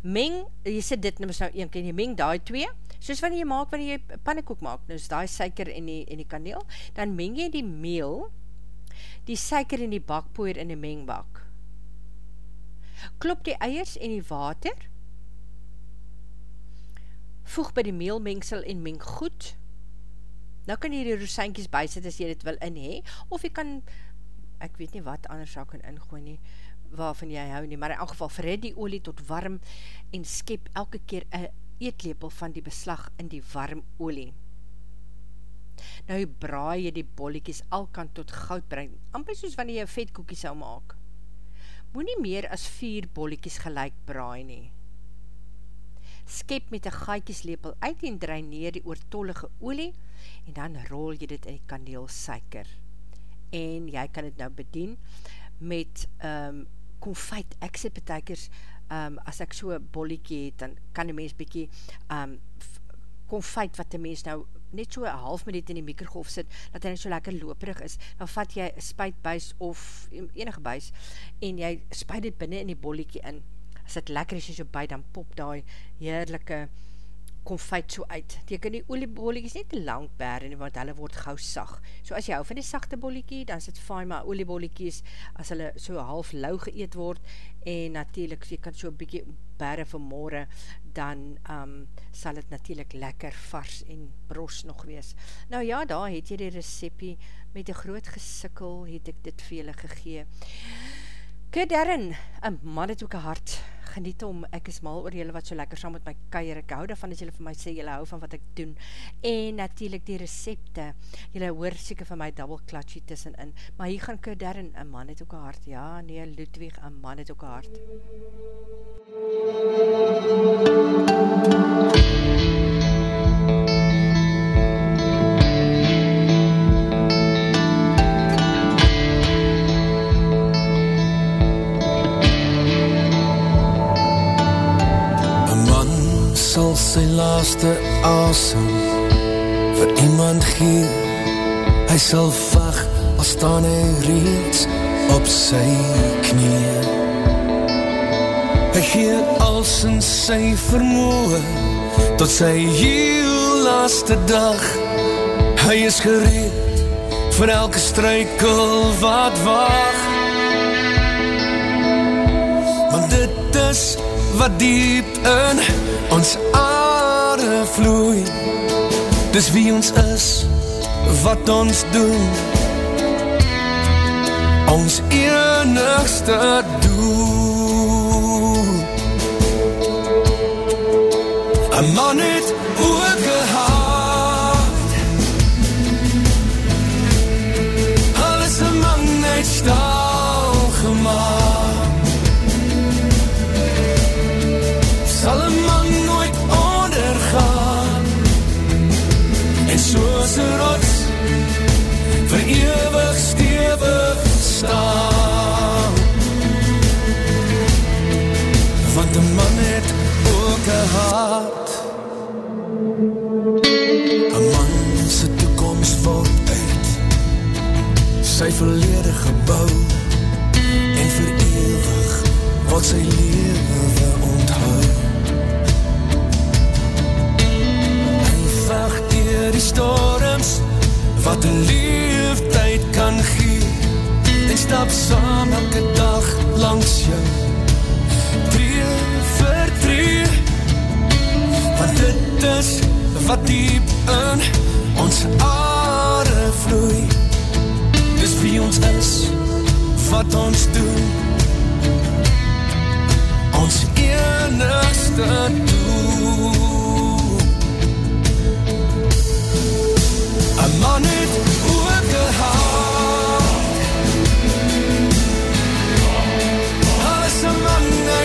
Meng, jy sê dit nou nou een keer, jy meng die twee, soos wanneer jy maak, wanneer jy pannenkoek maak, nou is die suiker en die, en die kaneel, dan meng jy die meel, die suiker en die bakpoeier in die mengbak. Klop die eiers en die water, voeg by die meelmengsel en meng goed, nou kan jy die roosijnkies bysit as jy dit wil in hee, of jy kan, ek weet nie wat anders sal kan ingooi nie, waarvan jy hou nie, maar in elk geval verred die olie tot warm en skep elke keer een eetlepel van die beslag in die warm olie. Nou braai jy die bolliekies alkant tot goud breng, amper soos wanneer jy vetkoekie sal maak. Moe nie meer as vier bolliekies gelijk braai nie. Skep met een gaaikieslepel uit en draai neer die oortollige olie en dan rol jy dit in die kaneel suiker. En jy kan dit nou bedien met um, konfijt, ek sê betekers um, as ek so bolliekie het, dan kan die mens bykie um, konfijt wat die mens nou net so een half minuut in die mikrogolf sit, dat hy net so lekker loperig is, dan vat jy een spuitbuis of enige buis, en jy spuit dit binnen in die bolliekie in, as het lekker is as jy by, dan pop die heerlijke konfijt so uit. Kan die oliebolletjies net te lang bere nie, want hulle word gauw sag. So as jy hou van die sachte bolletjie, dan is het fijn, maar oliebolletjies, as hulle so half lauw geëet word, en natuurlijk, jy kan so bykie van morgen, dan um, sal het natuurlijk lekker vars en bros nog wees. Nou ja, daar het jy die recepie, met die groot gesikkel, het ek dit vir julle gegee. Kut Darren, een man het ook een hart, geniet om, ek is mal oor julle wat so lekker saam met my keier, ek hou daarvan as julle vir my sê, julle hou van wat ek doen, en natuurlijk die recepte, julle hoor seker van my double clutchie tussenin, maar hier gaan Kuderin, een man het ook een hart, ja, nee, Ludwig, een man het ook een hart. sal sy laaste asem. Vir iemand gee hy sal vach al staan hy reeds op sy knie. Hy gee als in sy vermoe tot sy heel laaste dag. Hy is gereed vir elke struikel wat wacht. Want dit is wat diep in ons aarde vloei. Dis wie ons is, wat ons doen. Ons enigste doel. Een man het ook gehad Alles een man het staal stevig staan. Want een man het ook een hart. Een man sy toekomst word uit Sy verlede gebouw En vir eeuwig wat sy lewe onthou. Hy vecht dier die storms wat gee en stap saam elke dag langs jou. Tree vir tree. Want dit is wat diep in ons aarde vloei. Dis wie ons is wat ons doen. Ons enigste doel. Een man het ook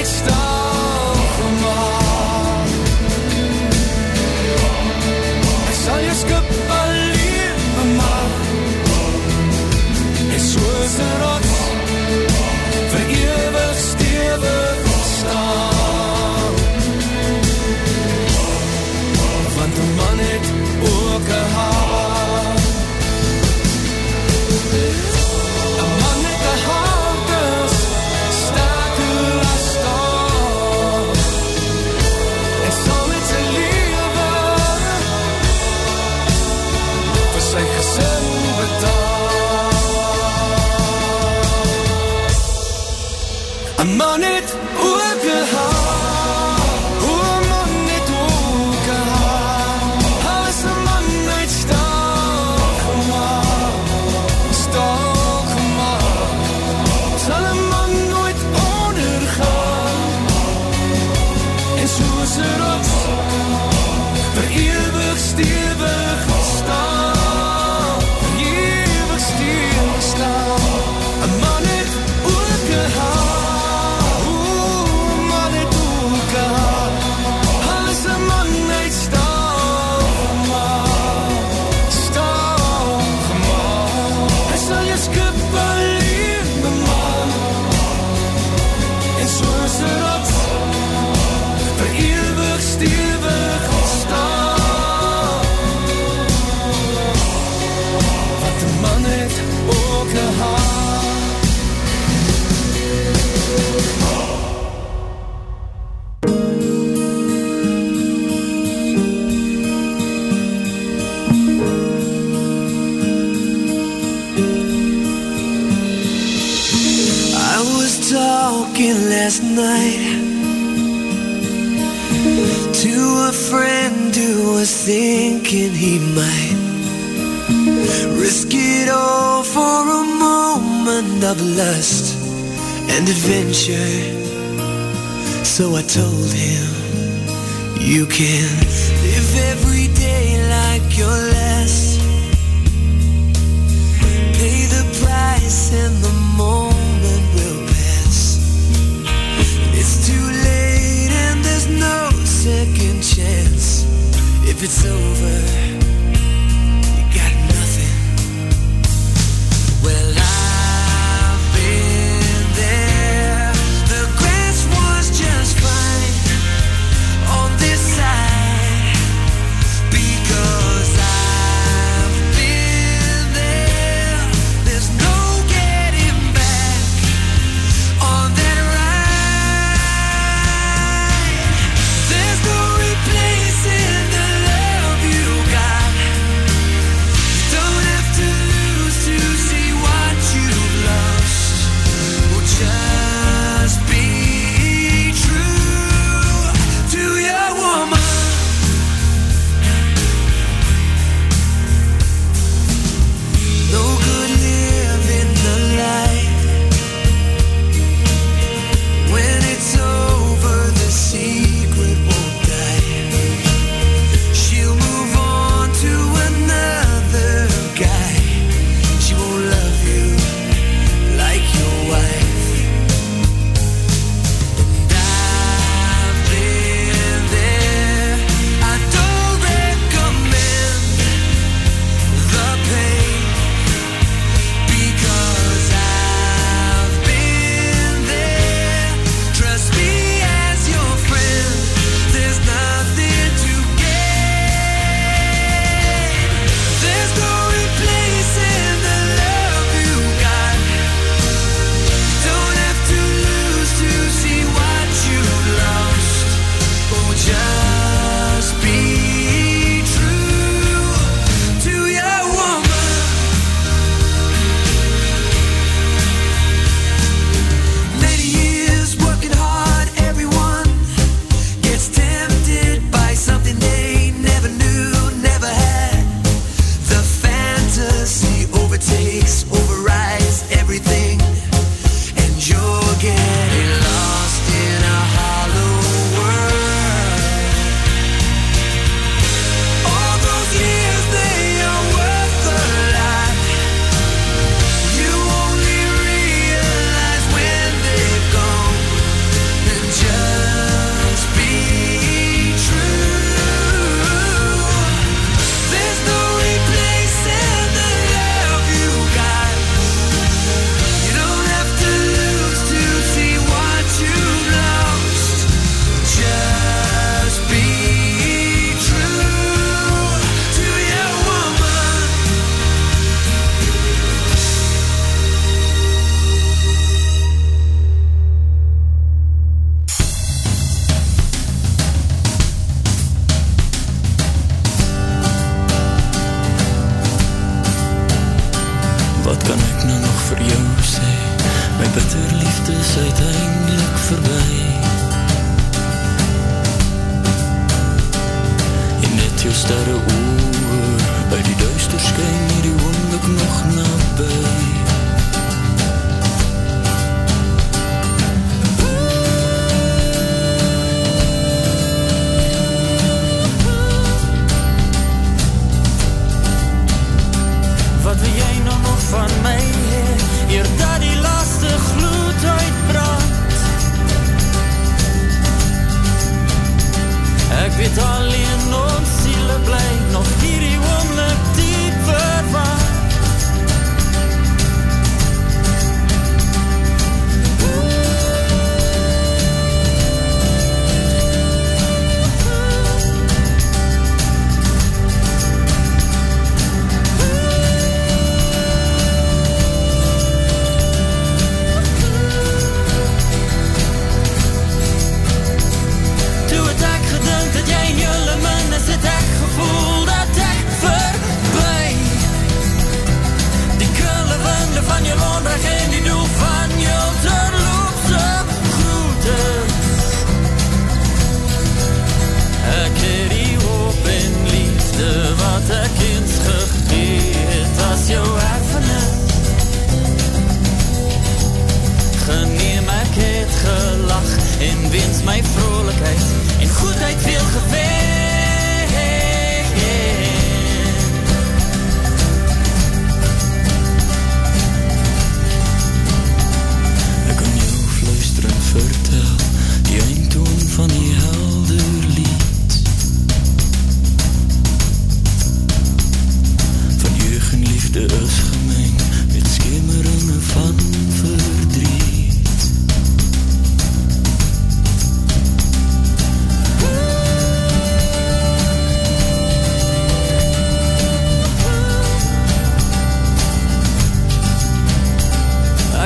man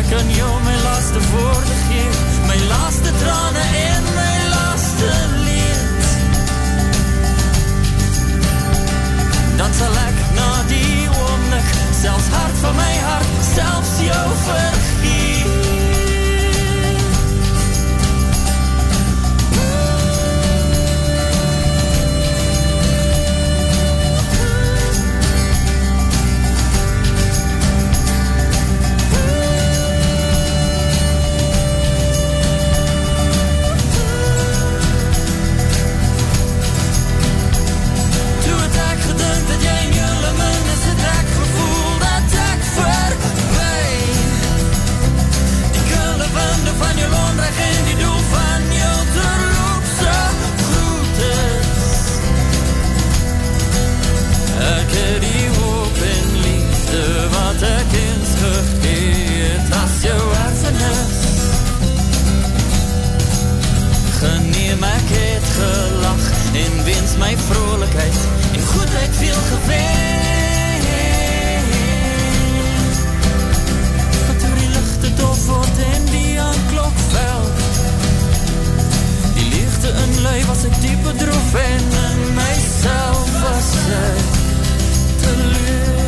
Ek kan jou my laaste woorde gee, my laaste trane en my laaste leed. Dan sal ek na die oomlik, selfs hart van my hart, selfs jou vergeet. zeggen die doel van je terloopse groetes. Ik heb die hoop in liefde, wat ik eens gegeet als je wassen is. Geneer het gelach inwindt mijn vrolijkheid en goedheid veel gewicht. Lui was ek diep bedroef En in myself was ek teleurgesteld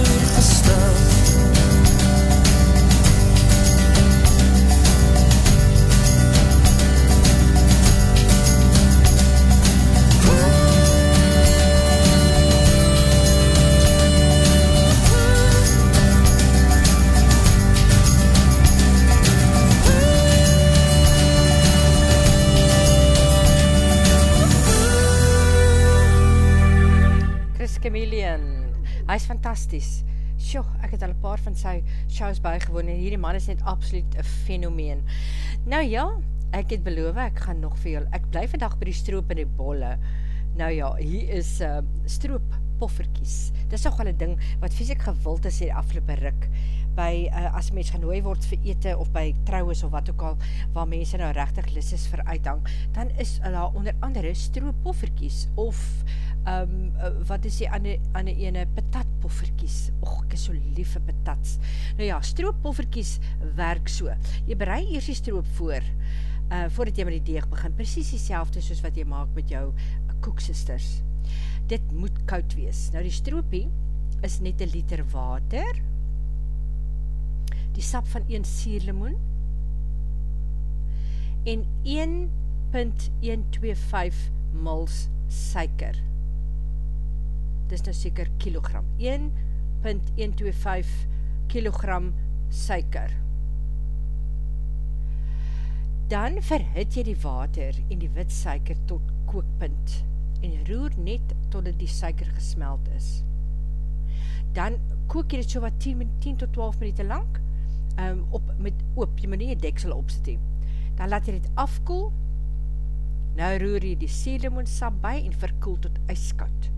Chameleon, hy is fantasties. Sjoe, ek het al een paar van sy shows bijgewoon en hierdie man is net absoluut een fenomeen. Nou ja, ek het beloof, ek gaan nog veel. Ek bly vandag by die stroop en die bolle. Nou ja, hier is uh, stroop pofferkies. Dit is toch wel een ding wat fysiek gewild is hier afgelopen ruk. By, uh, as mens genooi word vir ete of by trouwens of wat ook al, waar mense nou rechtig lis is vir uithang, dan is daar onder andere stroop pofferkies of um, uh, wat is die ander, ander ene, patatpofferkies. Och, ek is so lief vir patats. Nou ja, strooppofferkies werk so. Jy berei eers die stroop voor, uh, voordat jy met die deeg begin, precies die soos wat jy maak met jou uh, koeksisters. Dit moet koud wees. Nou die stroopie is net een liter water, die sap van 1 sierlemoen, en 1.125 mils suiker dis nou seker kilogram, 1.125 kilogram suiker. Dan verhit jy die water en die wit suiker tot kookpunt en roer net totdat die suiker gesmeld is. Dan kook jy dit so wat 10, 10 tot 12 minuut lang um, op, met oop, jy moet nie jy deksel opzet he. Dan laat jy dit afkoel, nou roer jy die sielemoensap by en verkoel tot ijskat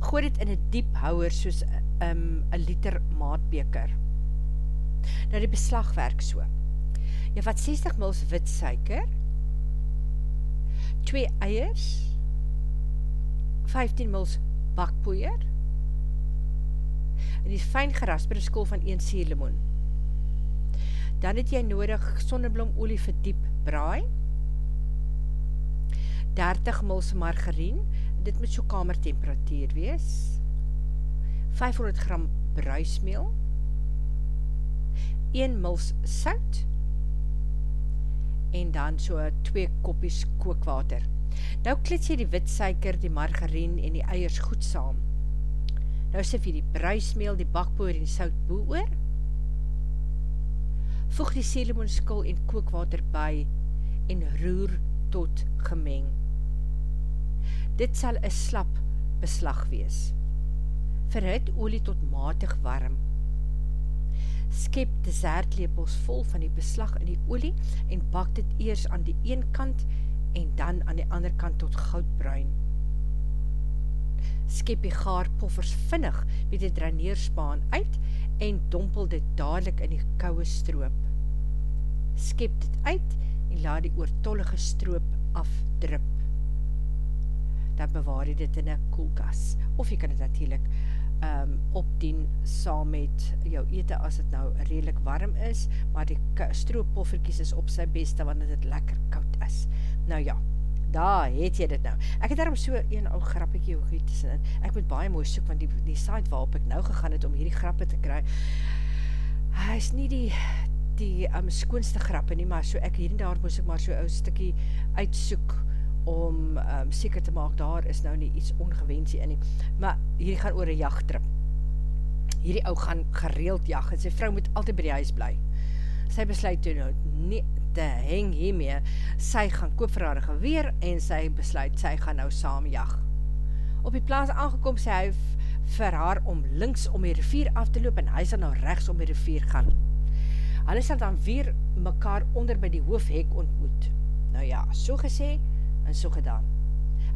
gooi dit in een diep houwer soos um, een liter maatbeker. Nou die beslag werk so. Jy vat 60 mils wit suiker, 2 eiers, 15 mils bakpoeier, en die fijn gerasperde skool van 1 sierlemoen. Dan het jy nodig sonneblomolie vir diep braai, 30 mils margarine, dit moet so kamertemperatuur wees, 500 gram bruismeel, 1 mils sout, en dan so 2 koppies kookwater. Nou klits jy die wit suiker, die margarine en die eiers goed saam. Nou sif jy die bruismeel, die bakboer en die sout boe oor, voeg die selemoenskul en kookwater by en roer tot gemeng. Dit sal een slap beslag wees. Verhit olie tot matig warm. Skep desertlepels vol van die beslag in die olie en bak dit eers aan die een kant en dan aan die ander kant tot goudbruin. Skep die gaarpoffers vinnig met die draineerspaan uit en dompel dit dadelijk in die kouwe stroop. Skep dit uit en laat die oortollige stroop afdrup dan bewaar jy dit in een koelkas. Of jy kan dit natuurlijk um, opdien saam met jou ete as het nou redelijk warm is, maar die strooppofferkies is op sy beste wanneer dit lekker koud is. Nou ja, daar het jy dit nou. Ek het daarom so een ou grappiekie ook hier tussenin. Ek moet baie mooi soek, want die, die site waarop ek nou gegaan het om hierdie grappe te kry, hy is nie die die um, skoonste grappe nie, maar so ek hier en daar moes ek maar so ou stikkie uitsoek, om um, seker te maak, daar is nou nie iets ongewensie in nie. Maar hierdie gaan oor een jachttrip. Hierdie ou gaan gereeld jacht, en sy vrou moet altyd by die huis bly. Sy besluit toe nou nie te heng hiermee, sy gaan koop vir haar geweer, en sy besluit, sy gaan nou saam jacht. Op die plaas aangekom, sy hy vir haar om links om die rivier af te loop, en hy sal nou rechts om die rivier gaan. Hulle sal dan weer mekaar onder by die hoofhek ontmoet. Nou ja, so gesê, en so gedaan.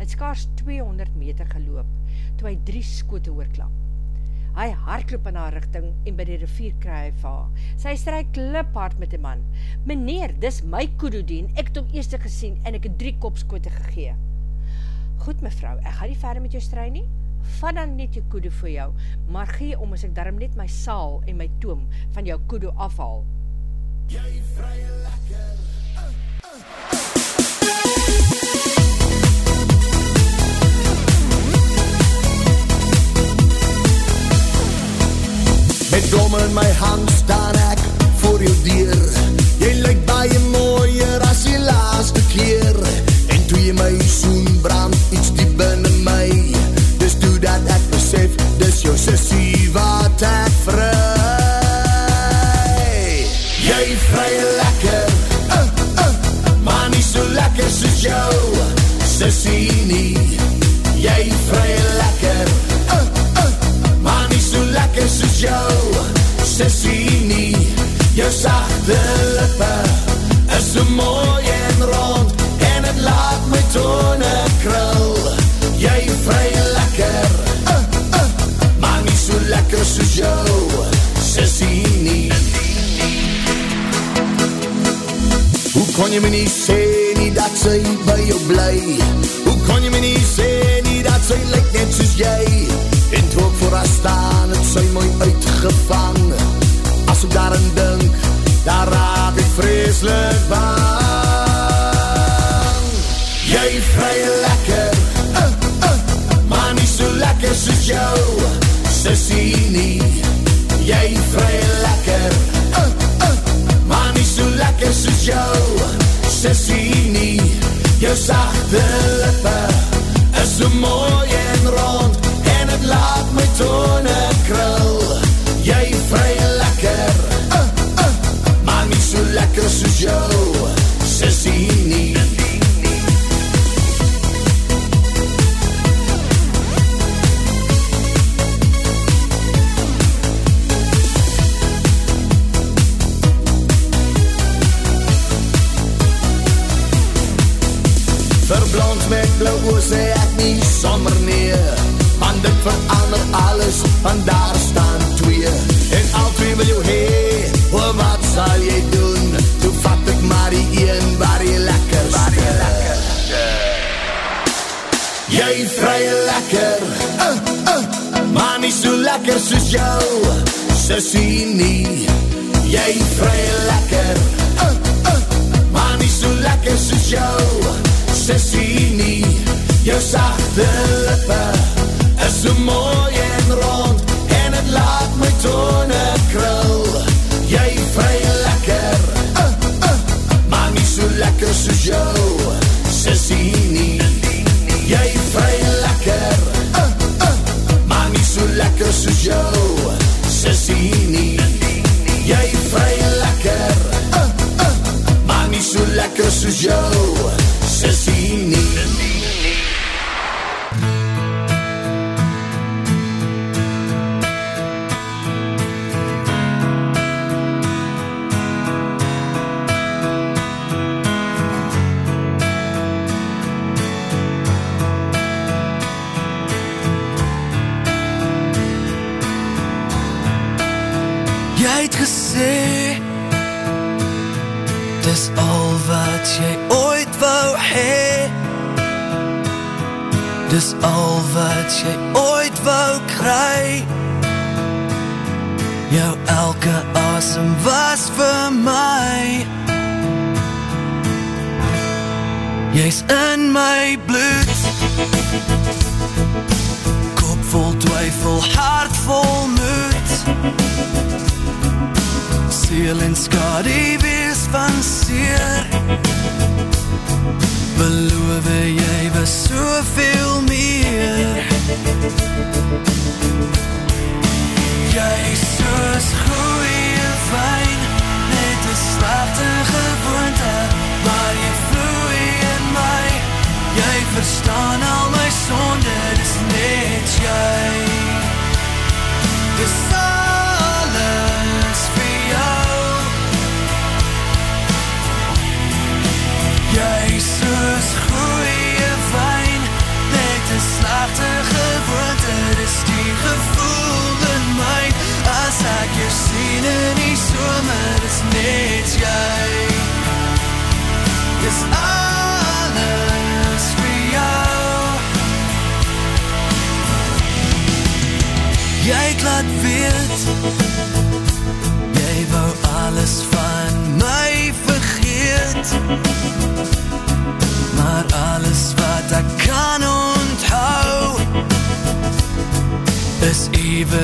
Het skaars 200 meter geloop, toe hy drie skote oorklap. Hy hardloop in haar richting en by die rivier kry hy vaar. Sy stry kliphard met die man. Meneer, dis my kudu dien, ek het om eerste gesien en ek het drie kopskote gegee. Goed mevrou, ek ga nie verder met jou stry nie. Vat dan net jou kudu vir jou, maar gee om as ek daarom net my saal en my toom van jou kudu afhaal. Jy vry lekker. Met blom in my hand staan ek voor jou deur. Jy lyk baie mooier as die laaste keer. En toe jy my soen brand iets diep binnen my. Dis toe dat ek besef, dis jou sissie wat ek vry. Jy vry lekker, uh, uh, maar nie so lekker soos jou sissie nie lekker soos jou sissie nie Jou sachte lippe is so mooi en rond. En het laat my tone krul. Jy vry lekker, uh, uh, maar nie so lekker soos jou. Sissie nie Hoe kon jy my nie sê nie dat sy by jou bly? Hoe kon jy my nie sê nie dat sy lyk net soos jy? En toe ek voor haar staan, het sy my uitgevang. As ek daarin dink, daar raak ek vreeslik bang. Jy vry lekker, uh, uh, maar nie so lekker soos jou, sissie nie. Jy vry lekker, uh, uh, maar nie so lekker soos jou sissie nie jou sachte lippe is so mooi laat my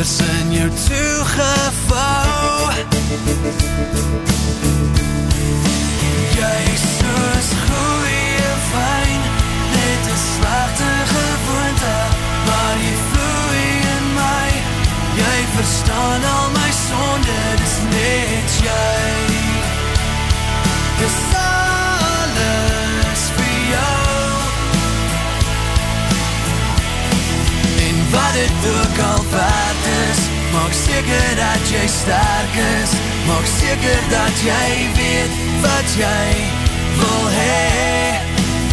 in jou toegevou Jy is soos goeie wijn Net een slechte gewoonte Maar jy vloei in my. Jy verstaan al my sonde Dis net jy. Dis alles vir jou. En wat het is Maak seker dat jy sterk is. Maak seker dat jy weet wat jy wil hee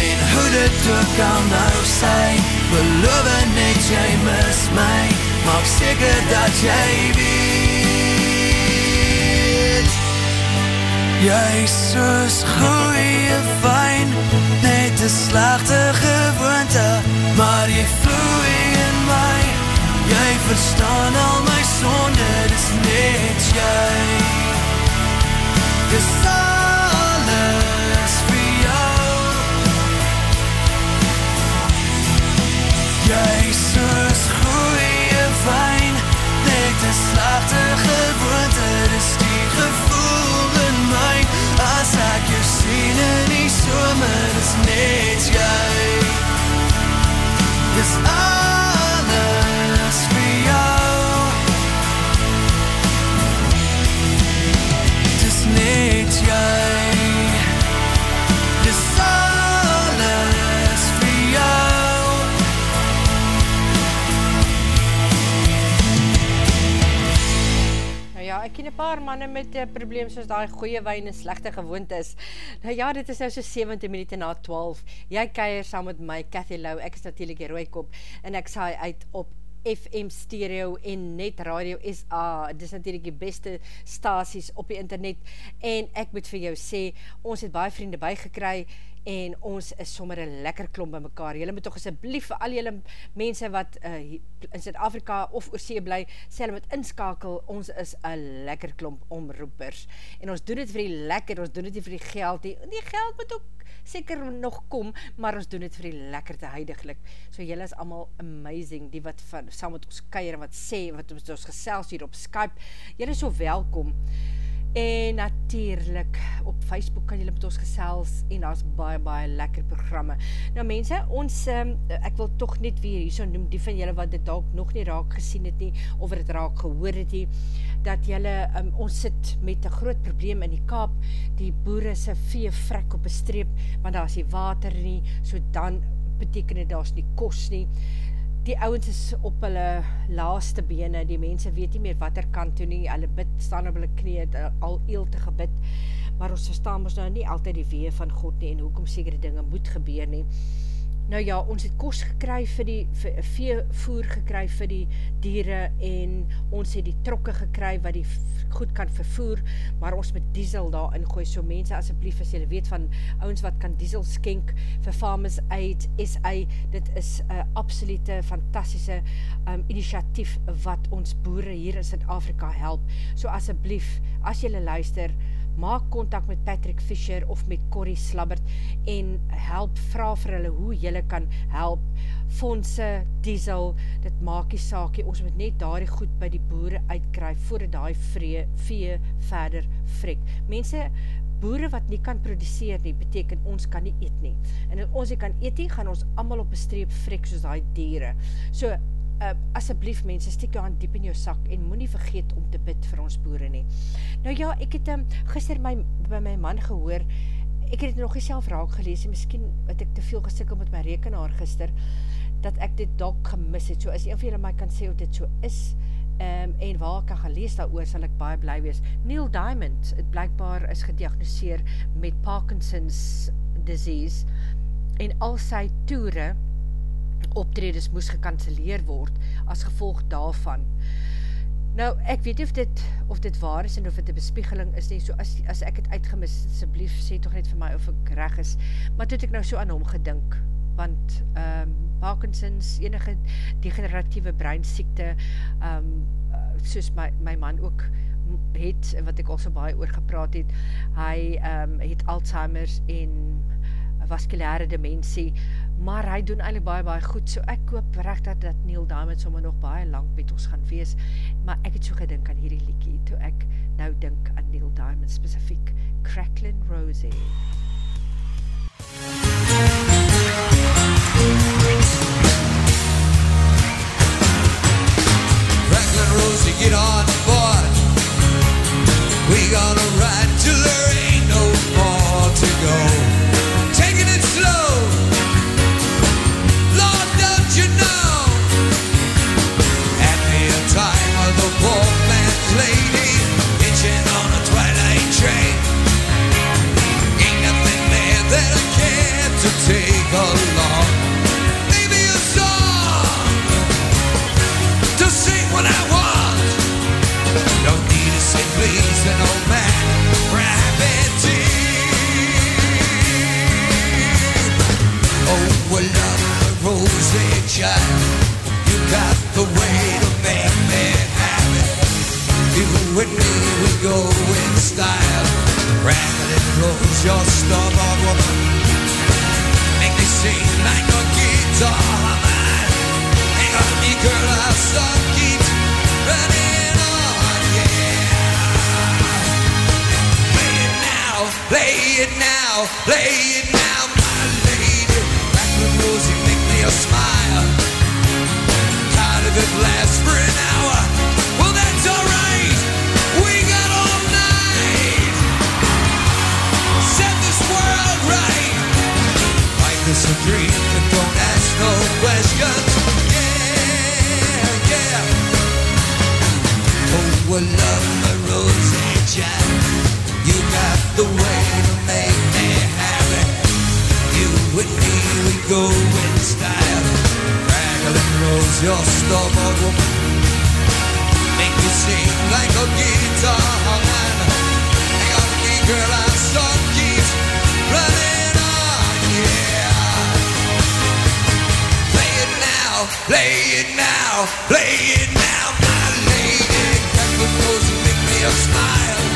En hoe dit ook al nou sy Beloof net jy mis my. Maak seker dat jy weet. Jy soos goeie wijn Net een slechte gewoonte Maar jy vloei in my Jy verstaan al my sonde Dis net jy. Dis alles vir jou. Jy soos goeie wijn Net een slechte gewoonte Dis die gevoel in my. As ek jou sien in die somer Dis net jy. Dis alles vir jou Dis net jy ek ken 'n paar manne met 'n probleem soos daai goeie wyn en slegte gewoontes. Nou ja, dit is nou so 70 minute na 12. Jy kuier saam met my, Cathy Lou. Ek is natuurlik die rooikop en ek saai uit op FM stereo en net radio SA. Dis natuurlik die beste stasies op die internet en ek moet vir jou sê, ons het baie vriende bygekry en ons is sommer een lekker klomp by mekaar. Julle moet toch asjeblief vir al julle mense wat uh, in Zuid-Afrika of Oosee bly, sê hulle moet inskakel, ons is een lekker klomp omroepers. En ons doen dit vir die lekker, ons doen dit vir die geld, die, die geld moet ook seker nog kom, maar ons doen dit vir die lekkerte heidiglik. So julle is allemaal amazing, die wat van, saam met ons keier en wat sê, wat ons, ons gesels hier op Skype, julle is so welkom. En natuurlijk, op Facebook kan julle met ons gesels en daar is baie, baie lekker programme. Nou mense, ons, um, ek wil toch net weer hier so noem, die van julle wat dit dalk nog nie raak gesien het nie, of het raak gehoor het nie, dat julle, um, ons sit met een groot probleem in die kaap, die boere se vee vrek op een streep, want daar is die water nie, so dan beteken het daar is nie kos nie, die ouwens is op hulle laaste bene, die mense weet nie meer wat er kan toe nie, hulle bid, staan op hulle knie, al eel te gebid, maar ons verstaan ons nou nie altyd die wee van God nie, en hoekom sekere dinge moet gebeur nie. Nou ja, ons het kos gekry vir die, vir, veevoer gekry vir die dieren, en ons het die trokke gekry wat die goed kan vervoer, maar ons met diesel daar ingooi, so mense asjeblief, as julle weet van ouwens wat kan diesel skenk vir Farmers Aid SA, dit is een absolute fantastische um, initiatief wat ons boere hier in Zuid-Afrika help, so asjeblief, as julle luister, maak contact met Patrick Fisher of met Corrie Slabbert en help, vraag vir hulle hoe julle kan help, fondse, diesel, dit maak die saakie, ons moet net daar die goed by die boere uitkry, voordat die vree, vee verder vrek. Mense, boere wat nie kan produceer nie, beteken ons kan nie eet nie. En as ons nie kan eet nie, gaan ons allemaal op een streep vrek soos die dieren. So, uh, asseblief mense, steek jou hand diep in jou sak en moet nie vergeet om te bid vir ons boere nie. Nou ja, ek het um, gister my, by my man gehoor, ek het nog nie self raak gelees, en miskien het ek te veel gesikkel met my rekenaar gister, dat ek dit dalk gemis het, so as een van julle my kan sê of dit so is, um, en waar ek kan gelees daar oor, sal ek baie blij wees. Neil Diamond, het blijkbaar is gediagnoseer met Parkinson's disease, en al sy toere, optredes moes gekanceleer word as gevolg daarvan. Nou, ek weet nie of dit, of dit waar is en of dit een bespiegeling is nie, so as, as ek het uitgemis, asjeblief, sê toch net vir my of ek reg is, maar toe ek nou so aan hom gedink, want um, Parkinson's, enige degeneratieve breinsiekte, um, soos my, my man ook het, wat ek al so baie oor gepraat het, hy um, het Alzheimer's en vasculaire demensie, maar hy doen eindelijk baie, baie goed, so ek hoop recht dat, Neil Diamond sommer nog baie lang met ons gaan wees, maar ek het so gedink aan hierdie liekie, toe ek nou dink aan Neil Diamond specifiek, Cracklin' Rosie. Franklin Rosie, get on board. We gonna ride till there ain't no more to go. Taking it slow. Poor man's lady, hitching on a twilight train. Ain't nothing that I take along. Maybe a song to sing when I want. Don't need to say please an old man. Oh, well, love rosy child. You got the way to make. You and me, we go in style. Rattling rose your stomach woman. Make me sing like a guitar man. Hang on me, girl, our song keeps running on, yeah. Play it now, play it now, play it now, my lady. Franklin Rosie, make me a smile. Tired of it lasts for an hour. Like this a dream that don't ask no questions. Yeah, yeah. Oh, well, love my rosy child. You got the way to make me happy. You and me, we go in style. Raggling rose, your stubborn woman. Make me sing like a guitar man. Me, girl, our play it now, play it now, my lady. Crackling rose and make me a smile.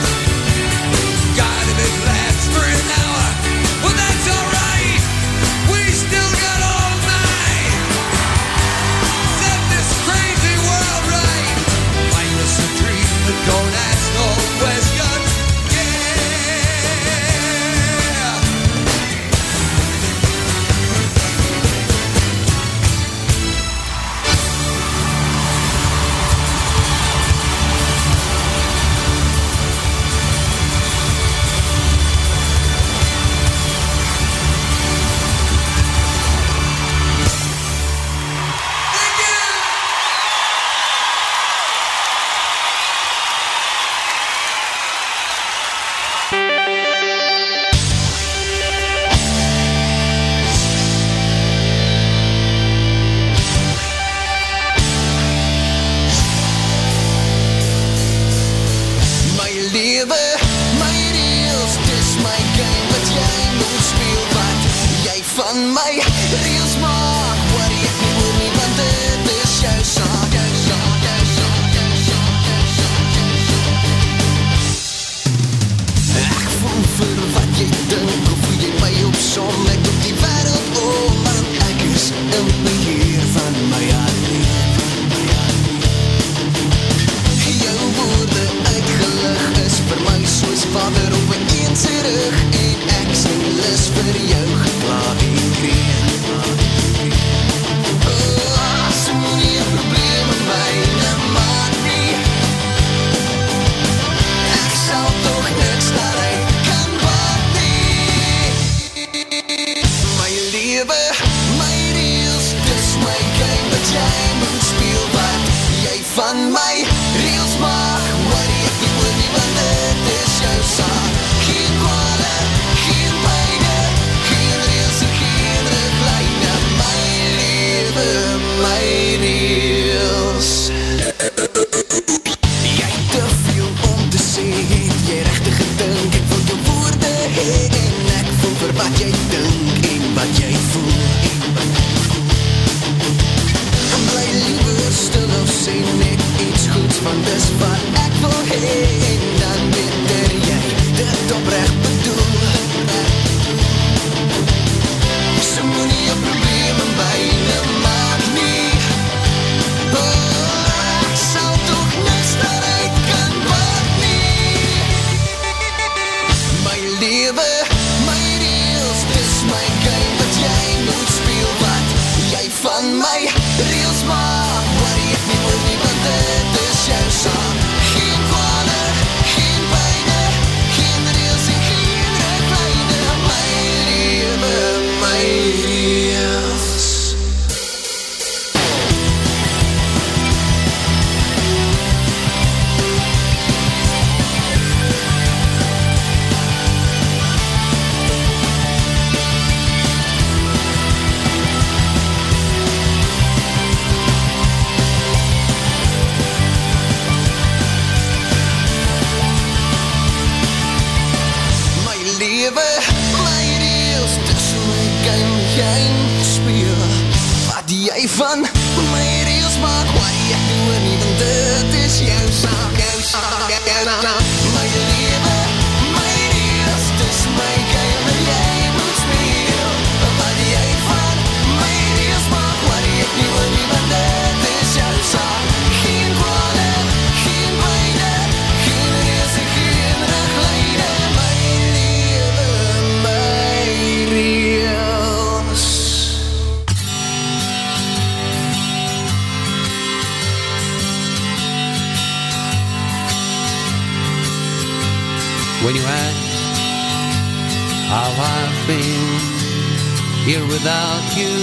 Without you.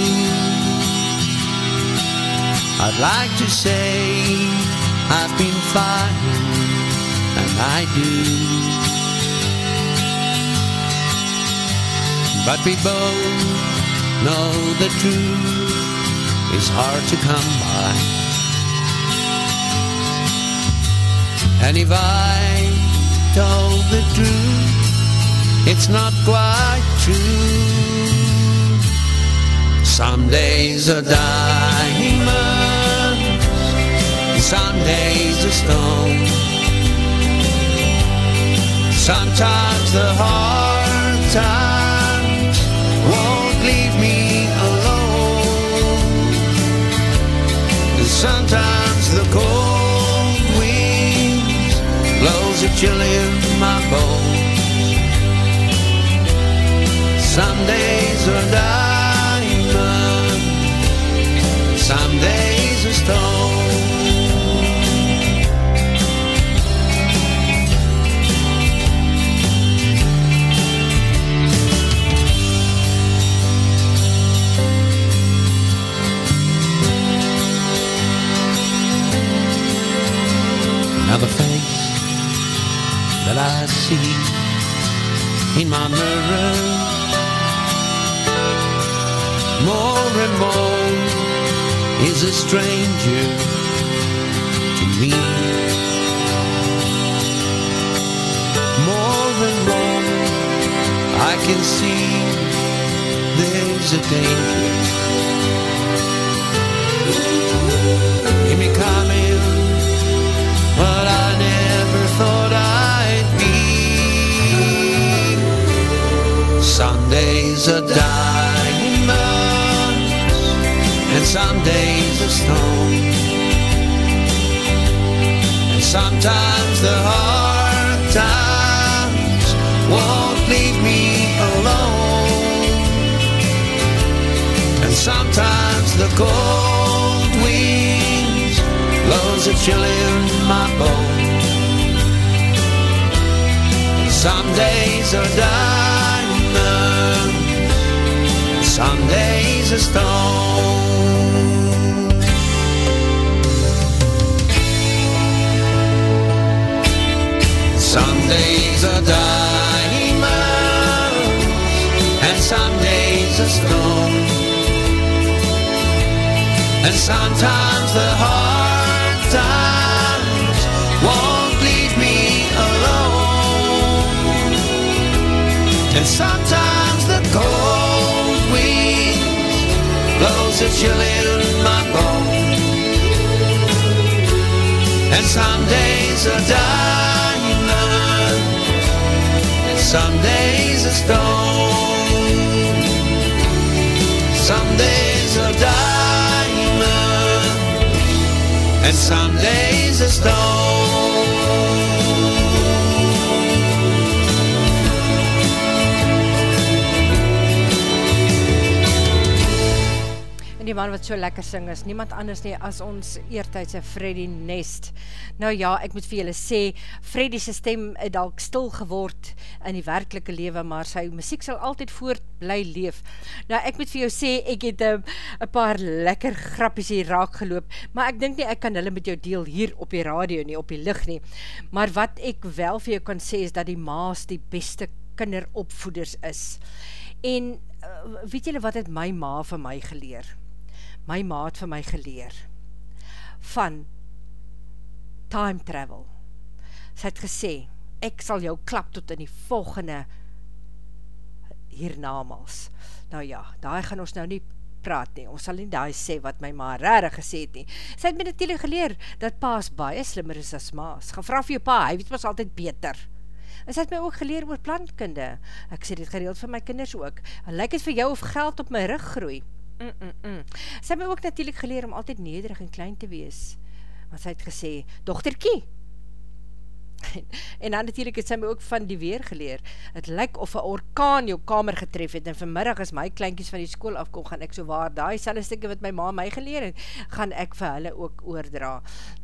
I'd like to say I've been fine, and I do. But we both know the truth is hard to come by. And if I told the truth, it's not quite true. Some days are diamonds, some days are stone. Sometimes the hard times won't leave me alone. Sometimes the cold winds blows a chill in my bones. Some days are diamond, some days are stone. Now the face that I see in my mirror more and more is a stranger to me. More and more I can see there's a danger what I never thought I'd be. Some days are diamonds, and some days are stone. And sometimes the hard times won't leave me alone. And sometimes the cold winds blows a chill in my bones. Some days are diamonds, some days are stone. Some days are diamonds, and some days are stone. And sometimes the hard times won't leave me alone. And sometimes the cold winds blows a chill in my bones. And some days are diamond And some days a stone Some days a diamond And some days are stone die man wat so lekker sing is, niemand anders nie as ons eertydse Freddy Nest. Nou ja, ek moet vir julle sê, Freddy sy stem het dalk stil geword in die werkelike lewe, maar sy muziek sal altyd voort bly leef. Nou ek moet vir jou sê, ek het um, een paar lekker grappies hier raak geloop, maar ek dink nie ek kan hulle met jou deel hier op die radio nie, op die licht nie. Maar wat ek wel vir jou kan sê, is dat die maas die beste kinderopvoeders is. En uh, weet julle wat het my ma vir my geleer? My maat vir my geleer van time travel. Sy het gesê, ek sal jou klap tot in die volgende hiernamals. Nou ja, daar gaan ons nou nie praat nie. Ons sal nie daar sê wat my ma rarig gesê het nie. Sy het my natuurlijk geleer dat paas baie slimmer is as maas. Gevra vir jou pa, hy weet pas altyd beter. En sy het my ook geleer oor plantkunde. Ek sê dit gereeld vir my kinders ook. En lyk het vir jou of geld op my rug groei. Mm, mm, mm. Sy het my ook natuurlijk geleer om altyd nederig en klein te wees. Want sy het gesê, dochterkie, en dan natuurlijk het sy my ook van die weer geleer. Het lyk of een orkaan jou kamer getref het, en vanmiddag as my kleinkies van die school afkom, gaan ek so waar, die selwe stikke wat my ma my geleer het, gaan ek vir hulle ook oordra.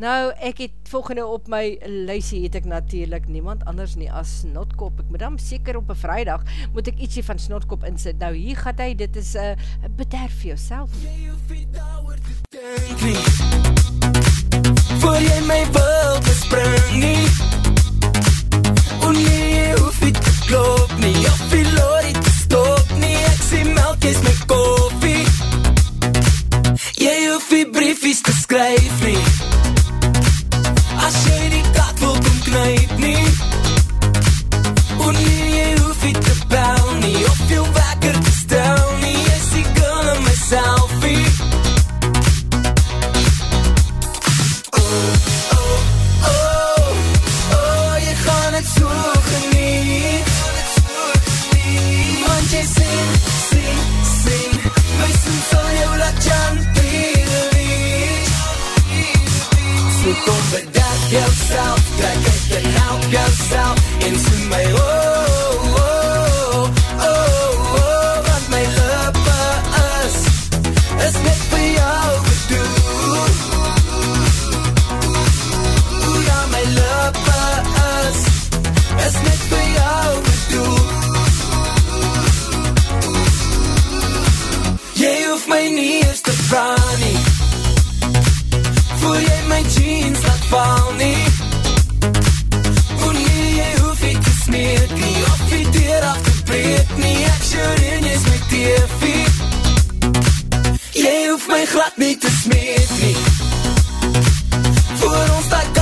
Nou, ek het volgende op my lysie het ek natuurlijk niemand anders nie as Snotkop. Ek moet dan seker op een vrijdag, moet ek ietsie van Snotkop insit. Nou, hier gaat hy, dit is uh, bederf vir jouself. Voor jy my wil bespring nie. O nee, jy hoef nie te klop nie. Of die lorry te stop nie. Ek sê melk is my koffie. Jy hoef die briefies te skryf nie. As jy die kat wil kom knyp nie. O nee, jy hoef nie te bel nie. Of jou wekker kom bedag jouself Trek uit en help jouself. Sê my oh, oh, oh, oh Want my lippe is Is net vir jou bedoel. O ja, my lippe is Is net vir jou bedoel. Jy hoef my nie eens te vraag nie Voel jy my jeans laat val nie? O nee, jy hoef nie te smeer nie Of die deur af te breed nie. Ek sure en jy is my TV Jy hoef my glad nie te smeer nie. Voor ons dat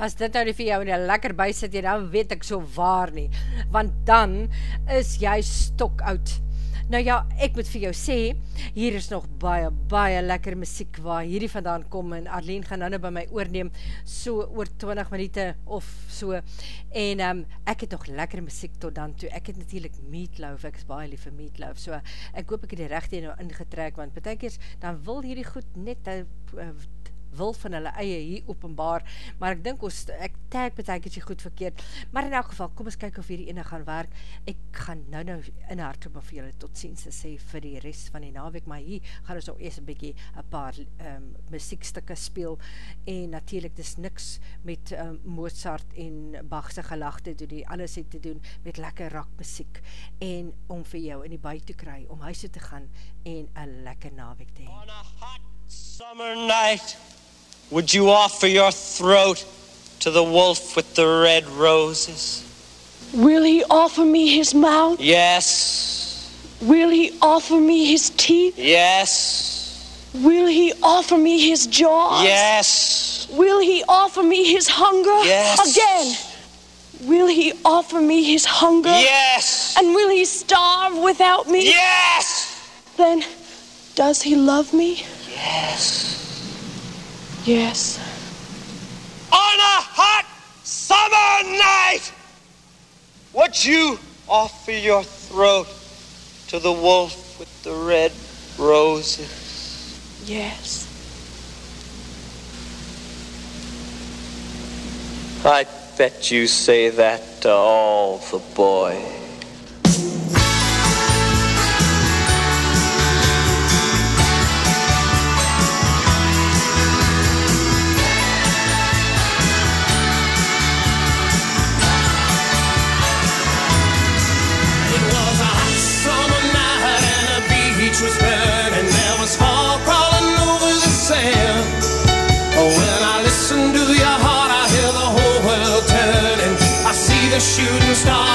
As dit nou nie vir jou een lekker by sit, dan weet ek so waar nie. Want dan is jy stok oud. Nou ja, ek moet vir jou sê, hier is nog baie, baie lekker muziek waar hierdie vandaan kom en Arlene gaan nou by my oorneem so oor 20 minuute of so en um, ek het nog lekker muziek tot dan toe. Ek het natuurlijk Meatloaf, ek is baie lief vir Meatloaf, so ek hoop ek het die rechte nou ingetrek, want betekens, dan wil hierdie goed net uh, wil van hulle eie hier openbaar, maar ek dink ek tag betekentje goed verkeerd, maar in elk geval, kom ons kyk of hierdie ene gaan werk, ek gaan nou nou in hart om vir julle tot ziens sê vir die rest van die naweek, maar hier gaan ons ook eerst een bykie een paar um, muziekstukke speel, en natuurlijk dis niks met um, Mozart en Bachse gelag te doen, die alles het te doen met lekker rockmuziek, en om vir jou in die buit te kry, om huis te gaan, en een lekker naweek te heen. On a hot summer night, would you offer your throat to the wolf with the red roses? Will he offer me his mouth? Yes, Will he offer me his teeth? yes, Will he offer me his jaws? yes, Will he offer me his hunger? Yes. Again. Will he offer me his hunger? yes, And will he starve without me? yes, Then does he love me? yes. Yes. On a hot summer night, would you offer your throat to the wolf with the red roses? Yes. I bet you say that to all the boys. Start.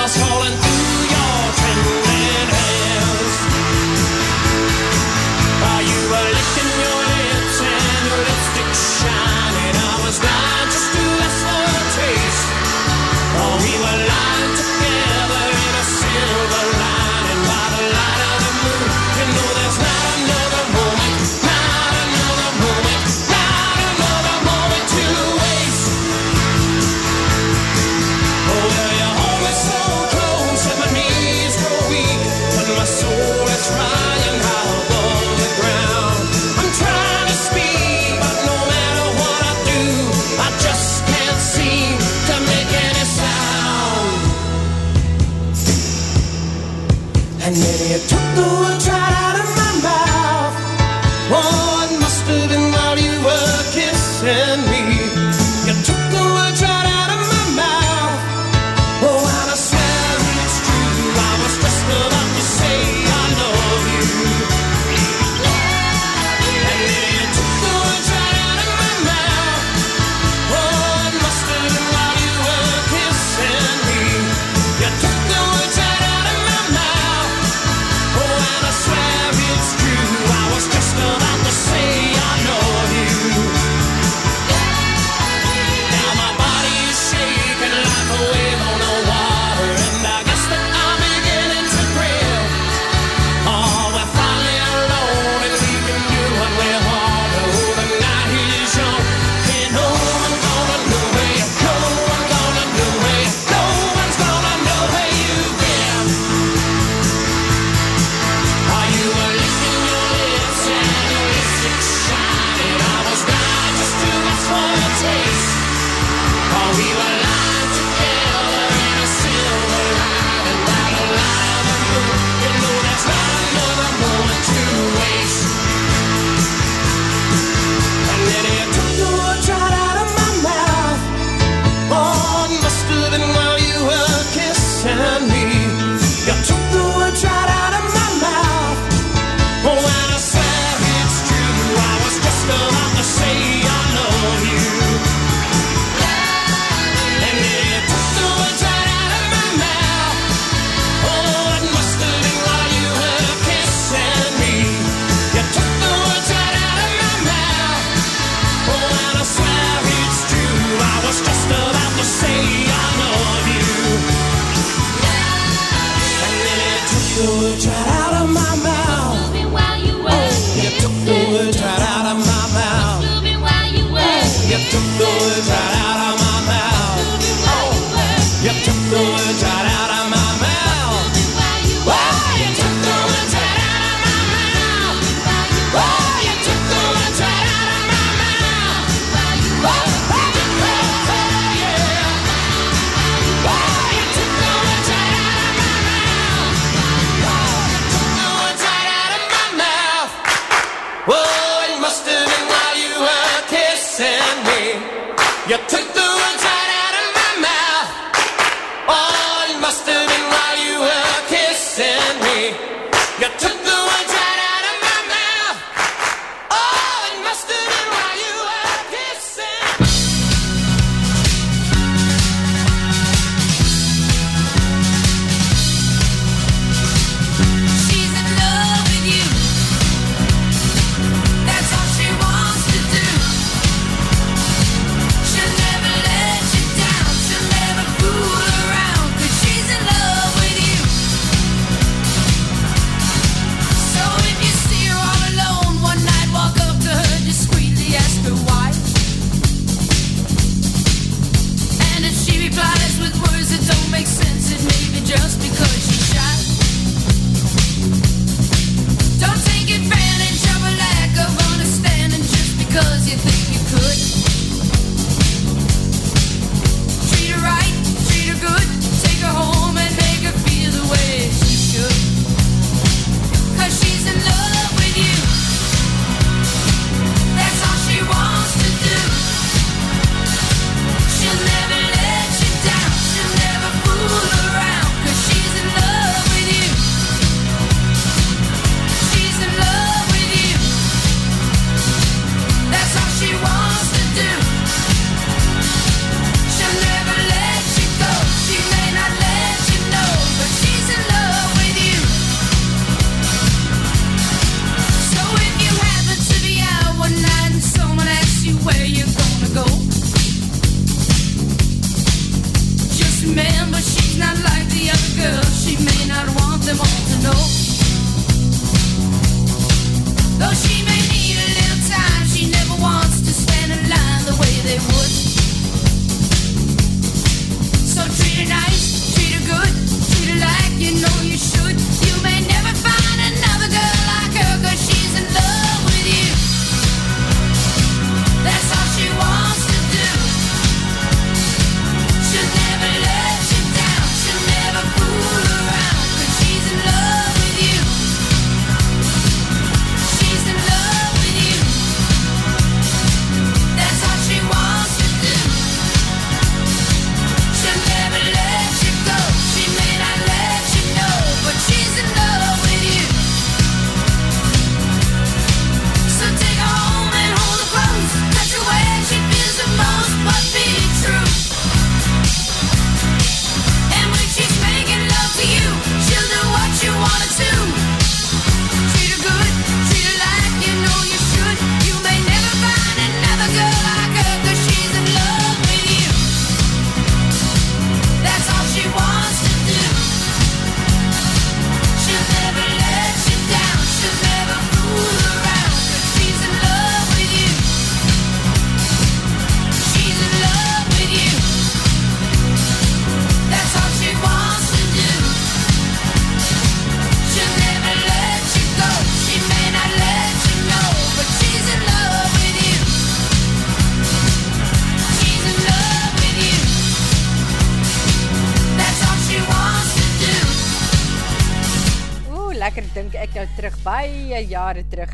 baie jare terug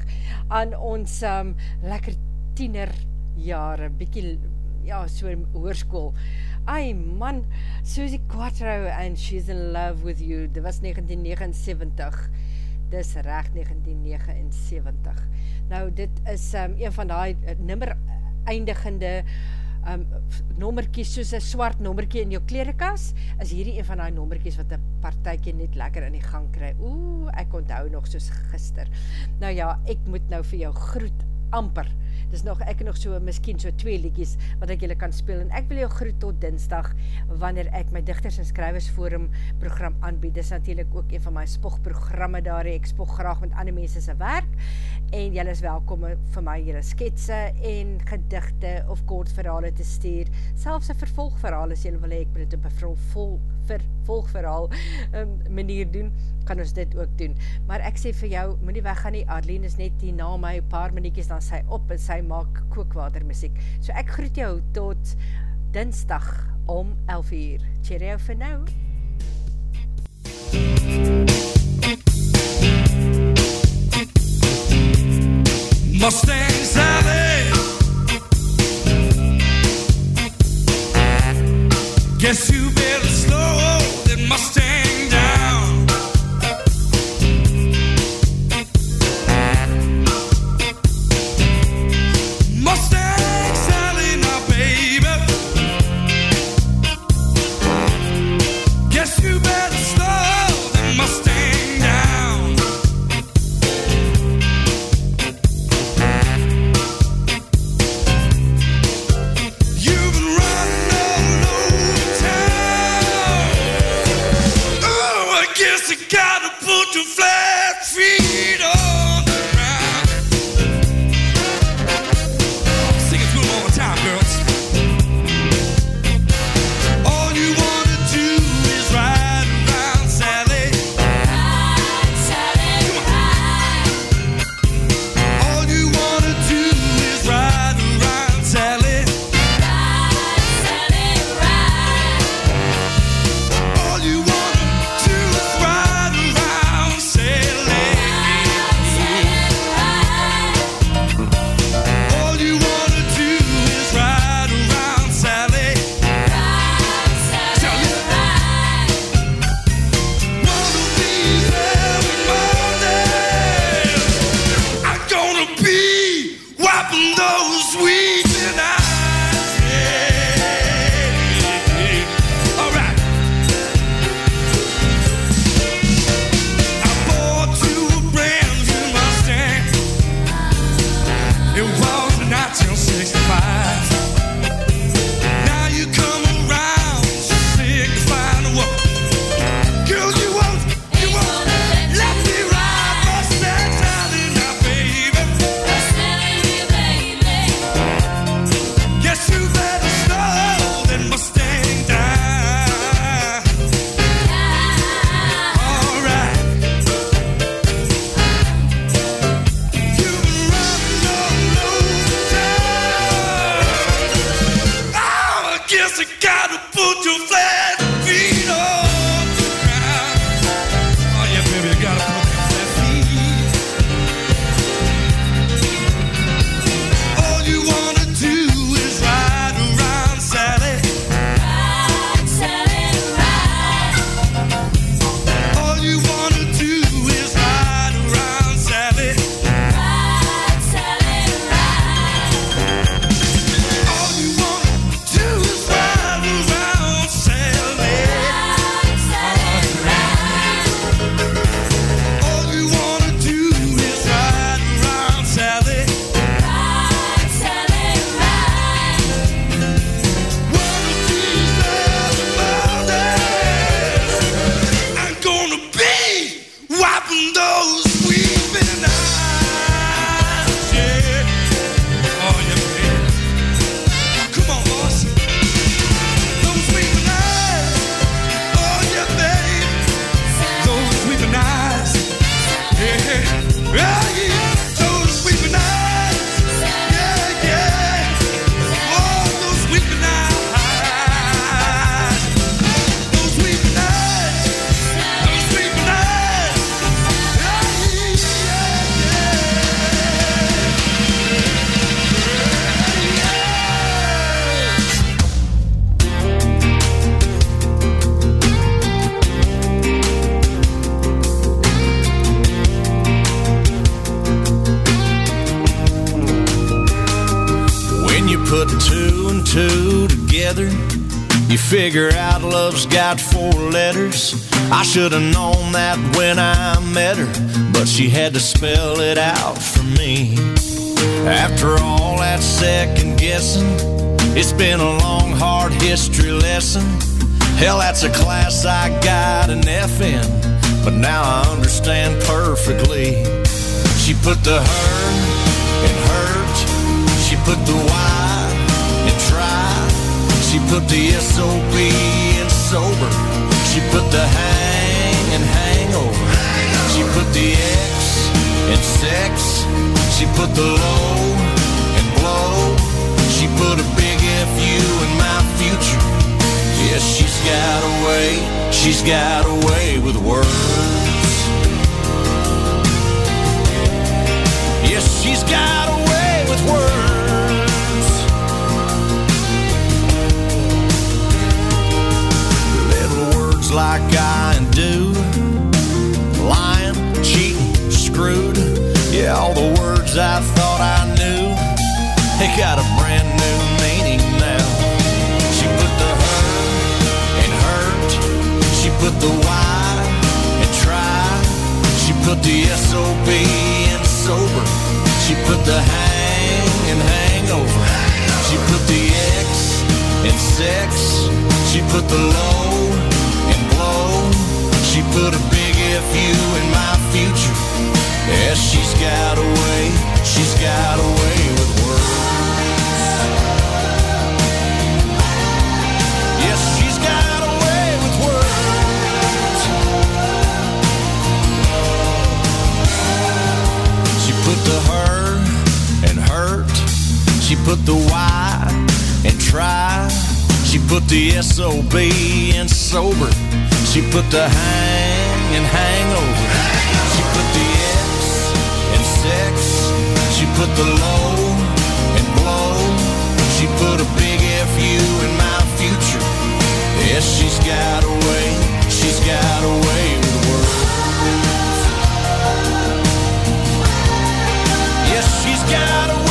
aan ons um, lekker tiener jare, bietjie ja, so hoërskool. Ai man, Susie Quattro and She's in Love with You. Dit was 1979. Dis reg 1979. Nou dit is um, een van daai eh, nimmer eindigende um nommertjies soos 'n swart nommertjie in jou klerekas, is hierdie een van daai nommertjies wat 'n partytjie net lekker in die gang kry. Ooh, ek onthou nog soos gister. Nou ja, ek moet nou vir jou groet amper dis nog, ek nog so, miskien so twee liedjies, wat ek julle kan speel, en ek wil jou groet tot dinsdag, wanneer ek my Dichters en Skrywers Forum program aanbied, dis natuurlijk ook een van my spogprogramme daar, ek spog graag met ander mense sy werk, en julle is welkom vir my julle sketse en gedigte of kort verhalen te stuur, selfs een vervolgverhaal, as julle wil, ek moet het op een vervolgverhaal um, manier doen, kan ons dit ook doen. Maar ek sê vir jou, moet nie weggaan nie, Arlene is net hier na my, paar minuutjes, dan sy op en sy maak kookwater muziek. So ek groet jou tot dinsdag om 11 uur. Cheerio vir nou. Mustang Sally Guess you better slow that Mustang name's got four letters. I should have known that when I met her, but she had to spell it out for me. After all that second guessing, it's been a long, hard history lesson. Hell, that's a class I got an F in, but now I understand perfectly. She put the her in hurt, she put the why in try, she put the SOB sober. She put the hang in hangover. She put the X in sex. She put the low in blow. She put a big FU in my future. Yes, she's got a way. She's got a way with words. Yes, she's got a way with words. Like I do, lying, cheating, screwed. Yeah, all the words I thought I knew, they got a brand new meaning now. She put the her in hurt, she put the why in try, she put the SOB in sober, she put the hang in hangover, she put the X in sex, she put the low put a big FU in my future. Yeah, she's got a way, she's got a way with words. Yes, she's got a way with words. She put the her and hurt. She put the why and try. She put the SOB and sober. She put the hang and hangover. She put the X and sex. She put the low and blow. She put a big FU in my future. Yes, she's got a way. She's got a way with words. Yes, she's got a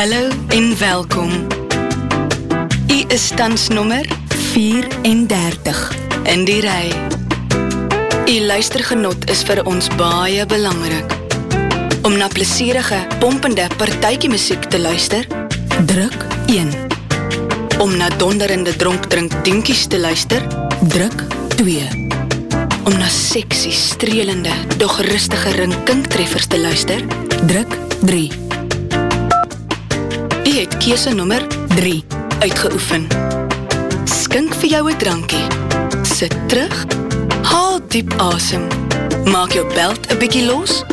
Hallo en welkom. U is tans nommer 34 in die ry. U luistergenot is vir ons baie belangrik. Om na plesierige, pompende partytjie musiek te luister, druk 1. Om na donderende dronkdrink dinkies te luister, druk 2. Om na seksie, strelende, doch rustige rinkinktreffers te luister, druk 3. Keuse nommer 3 uitgeoefen. Skink vir jou 'n drankie. Sit terug. Haal diep asem. Maak jou belt 'n bietjie los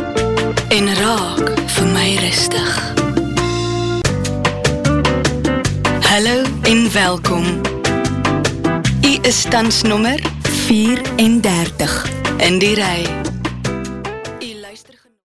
en raak vir my rustig. Hallo en welkom. U is tans nommer 34 in die ry.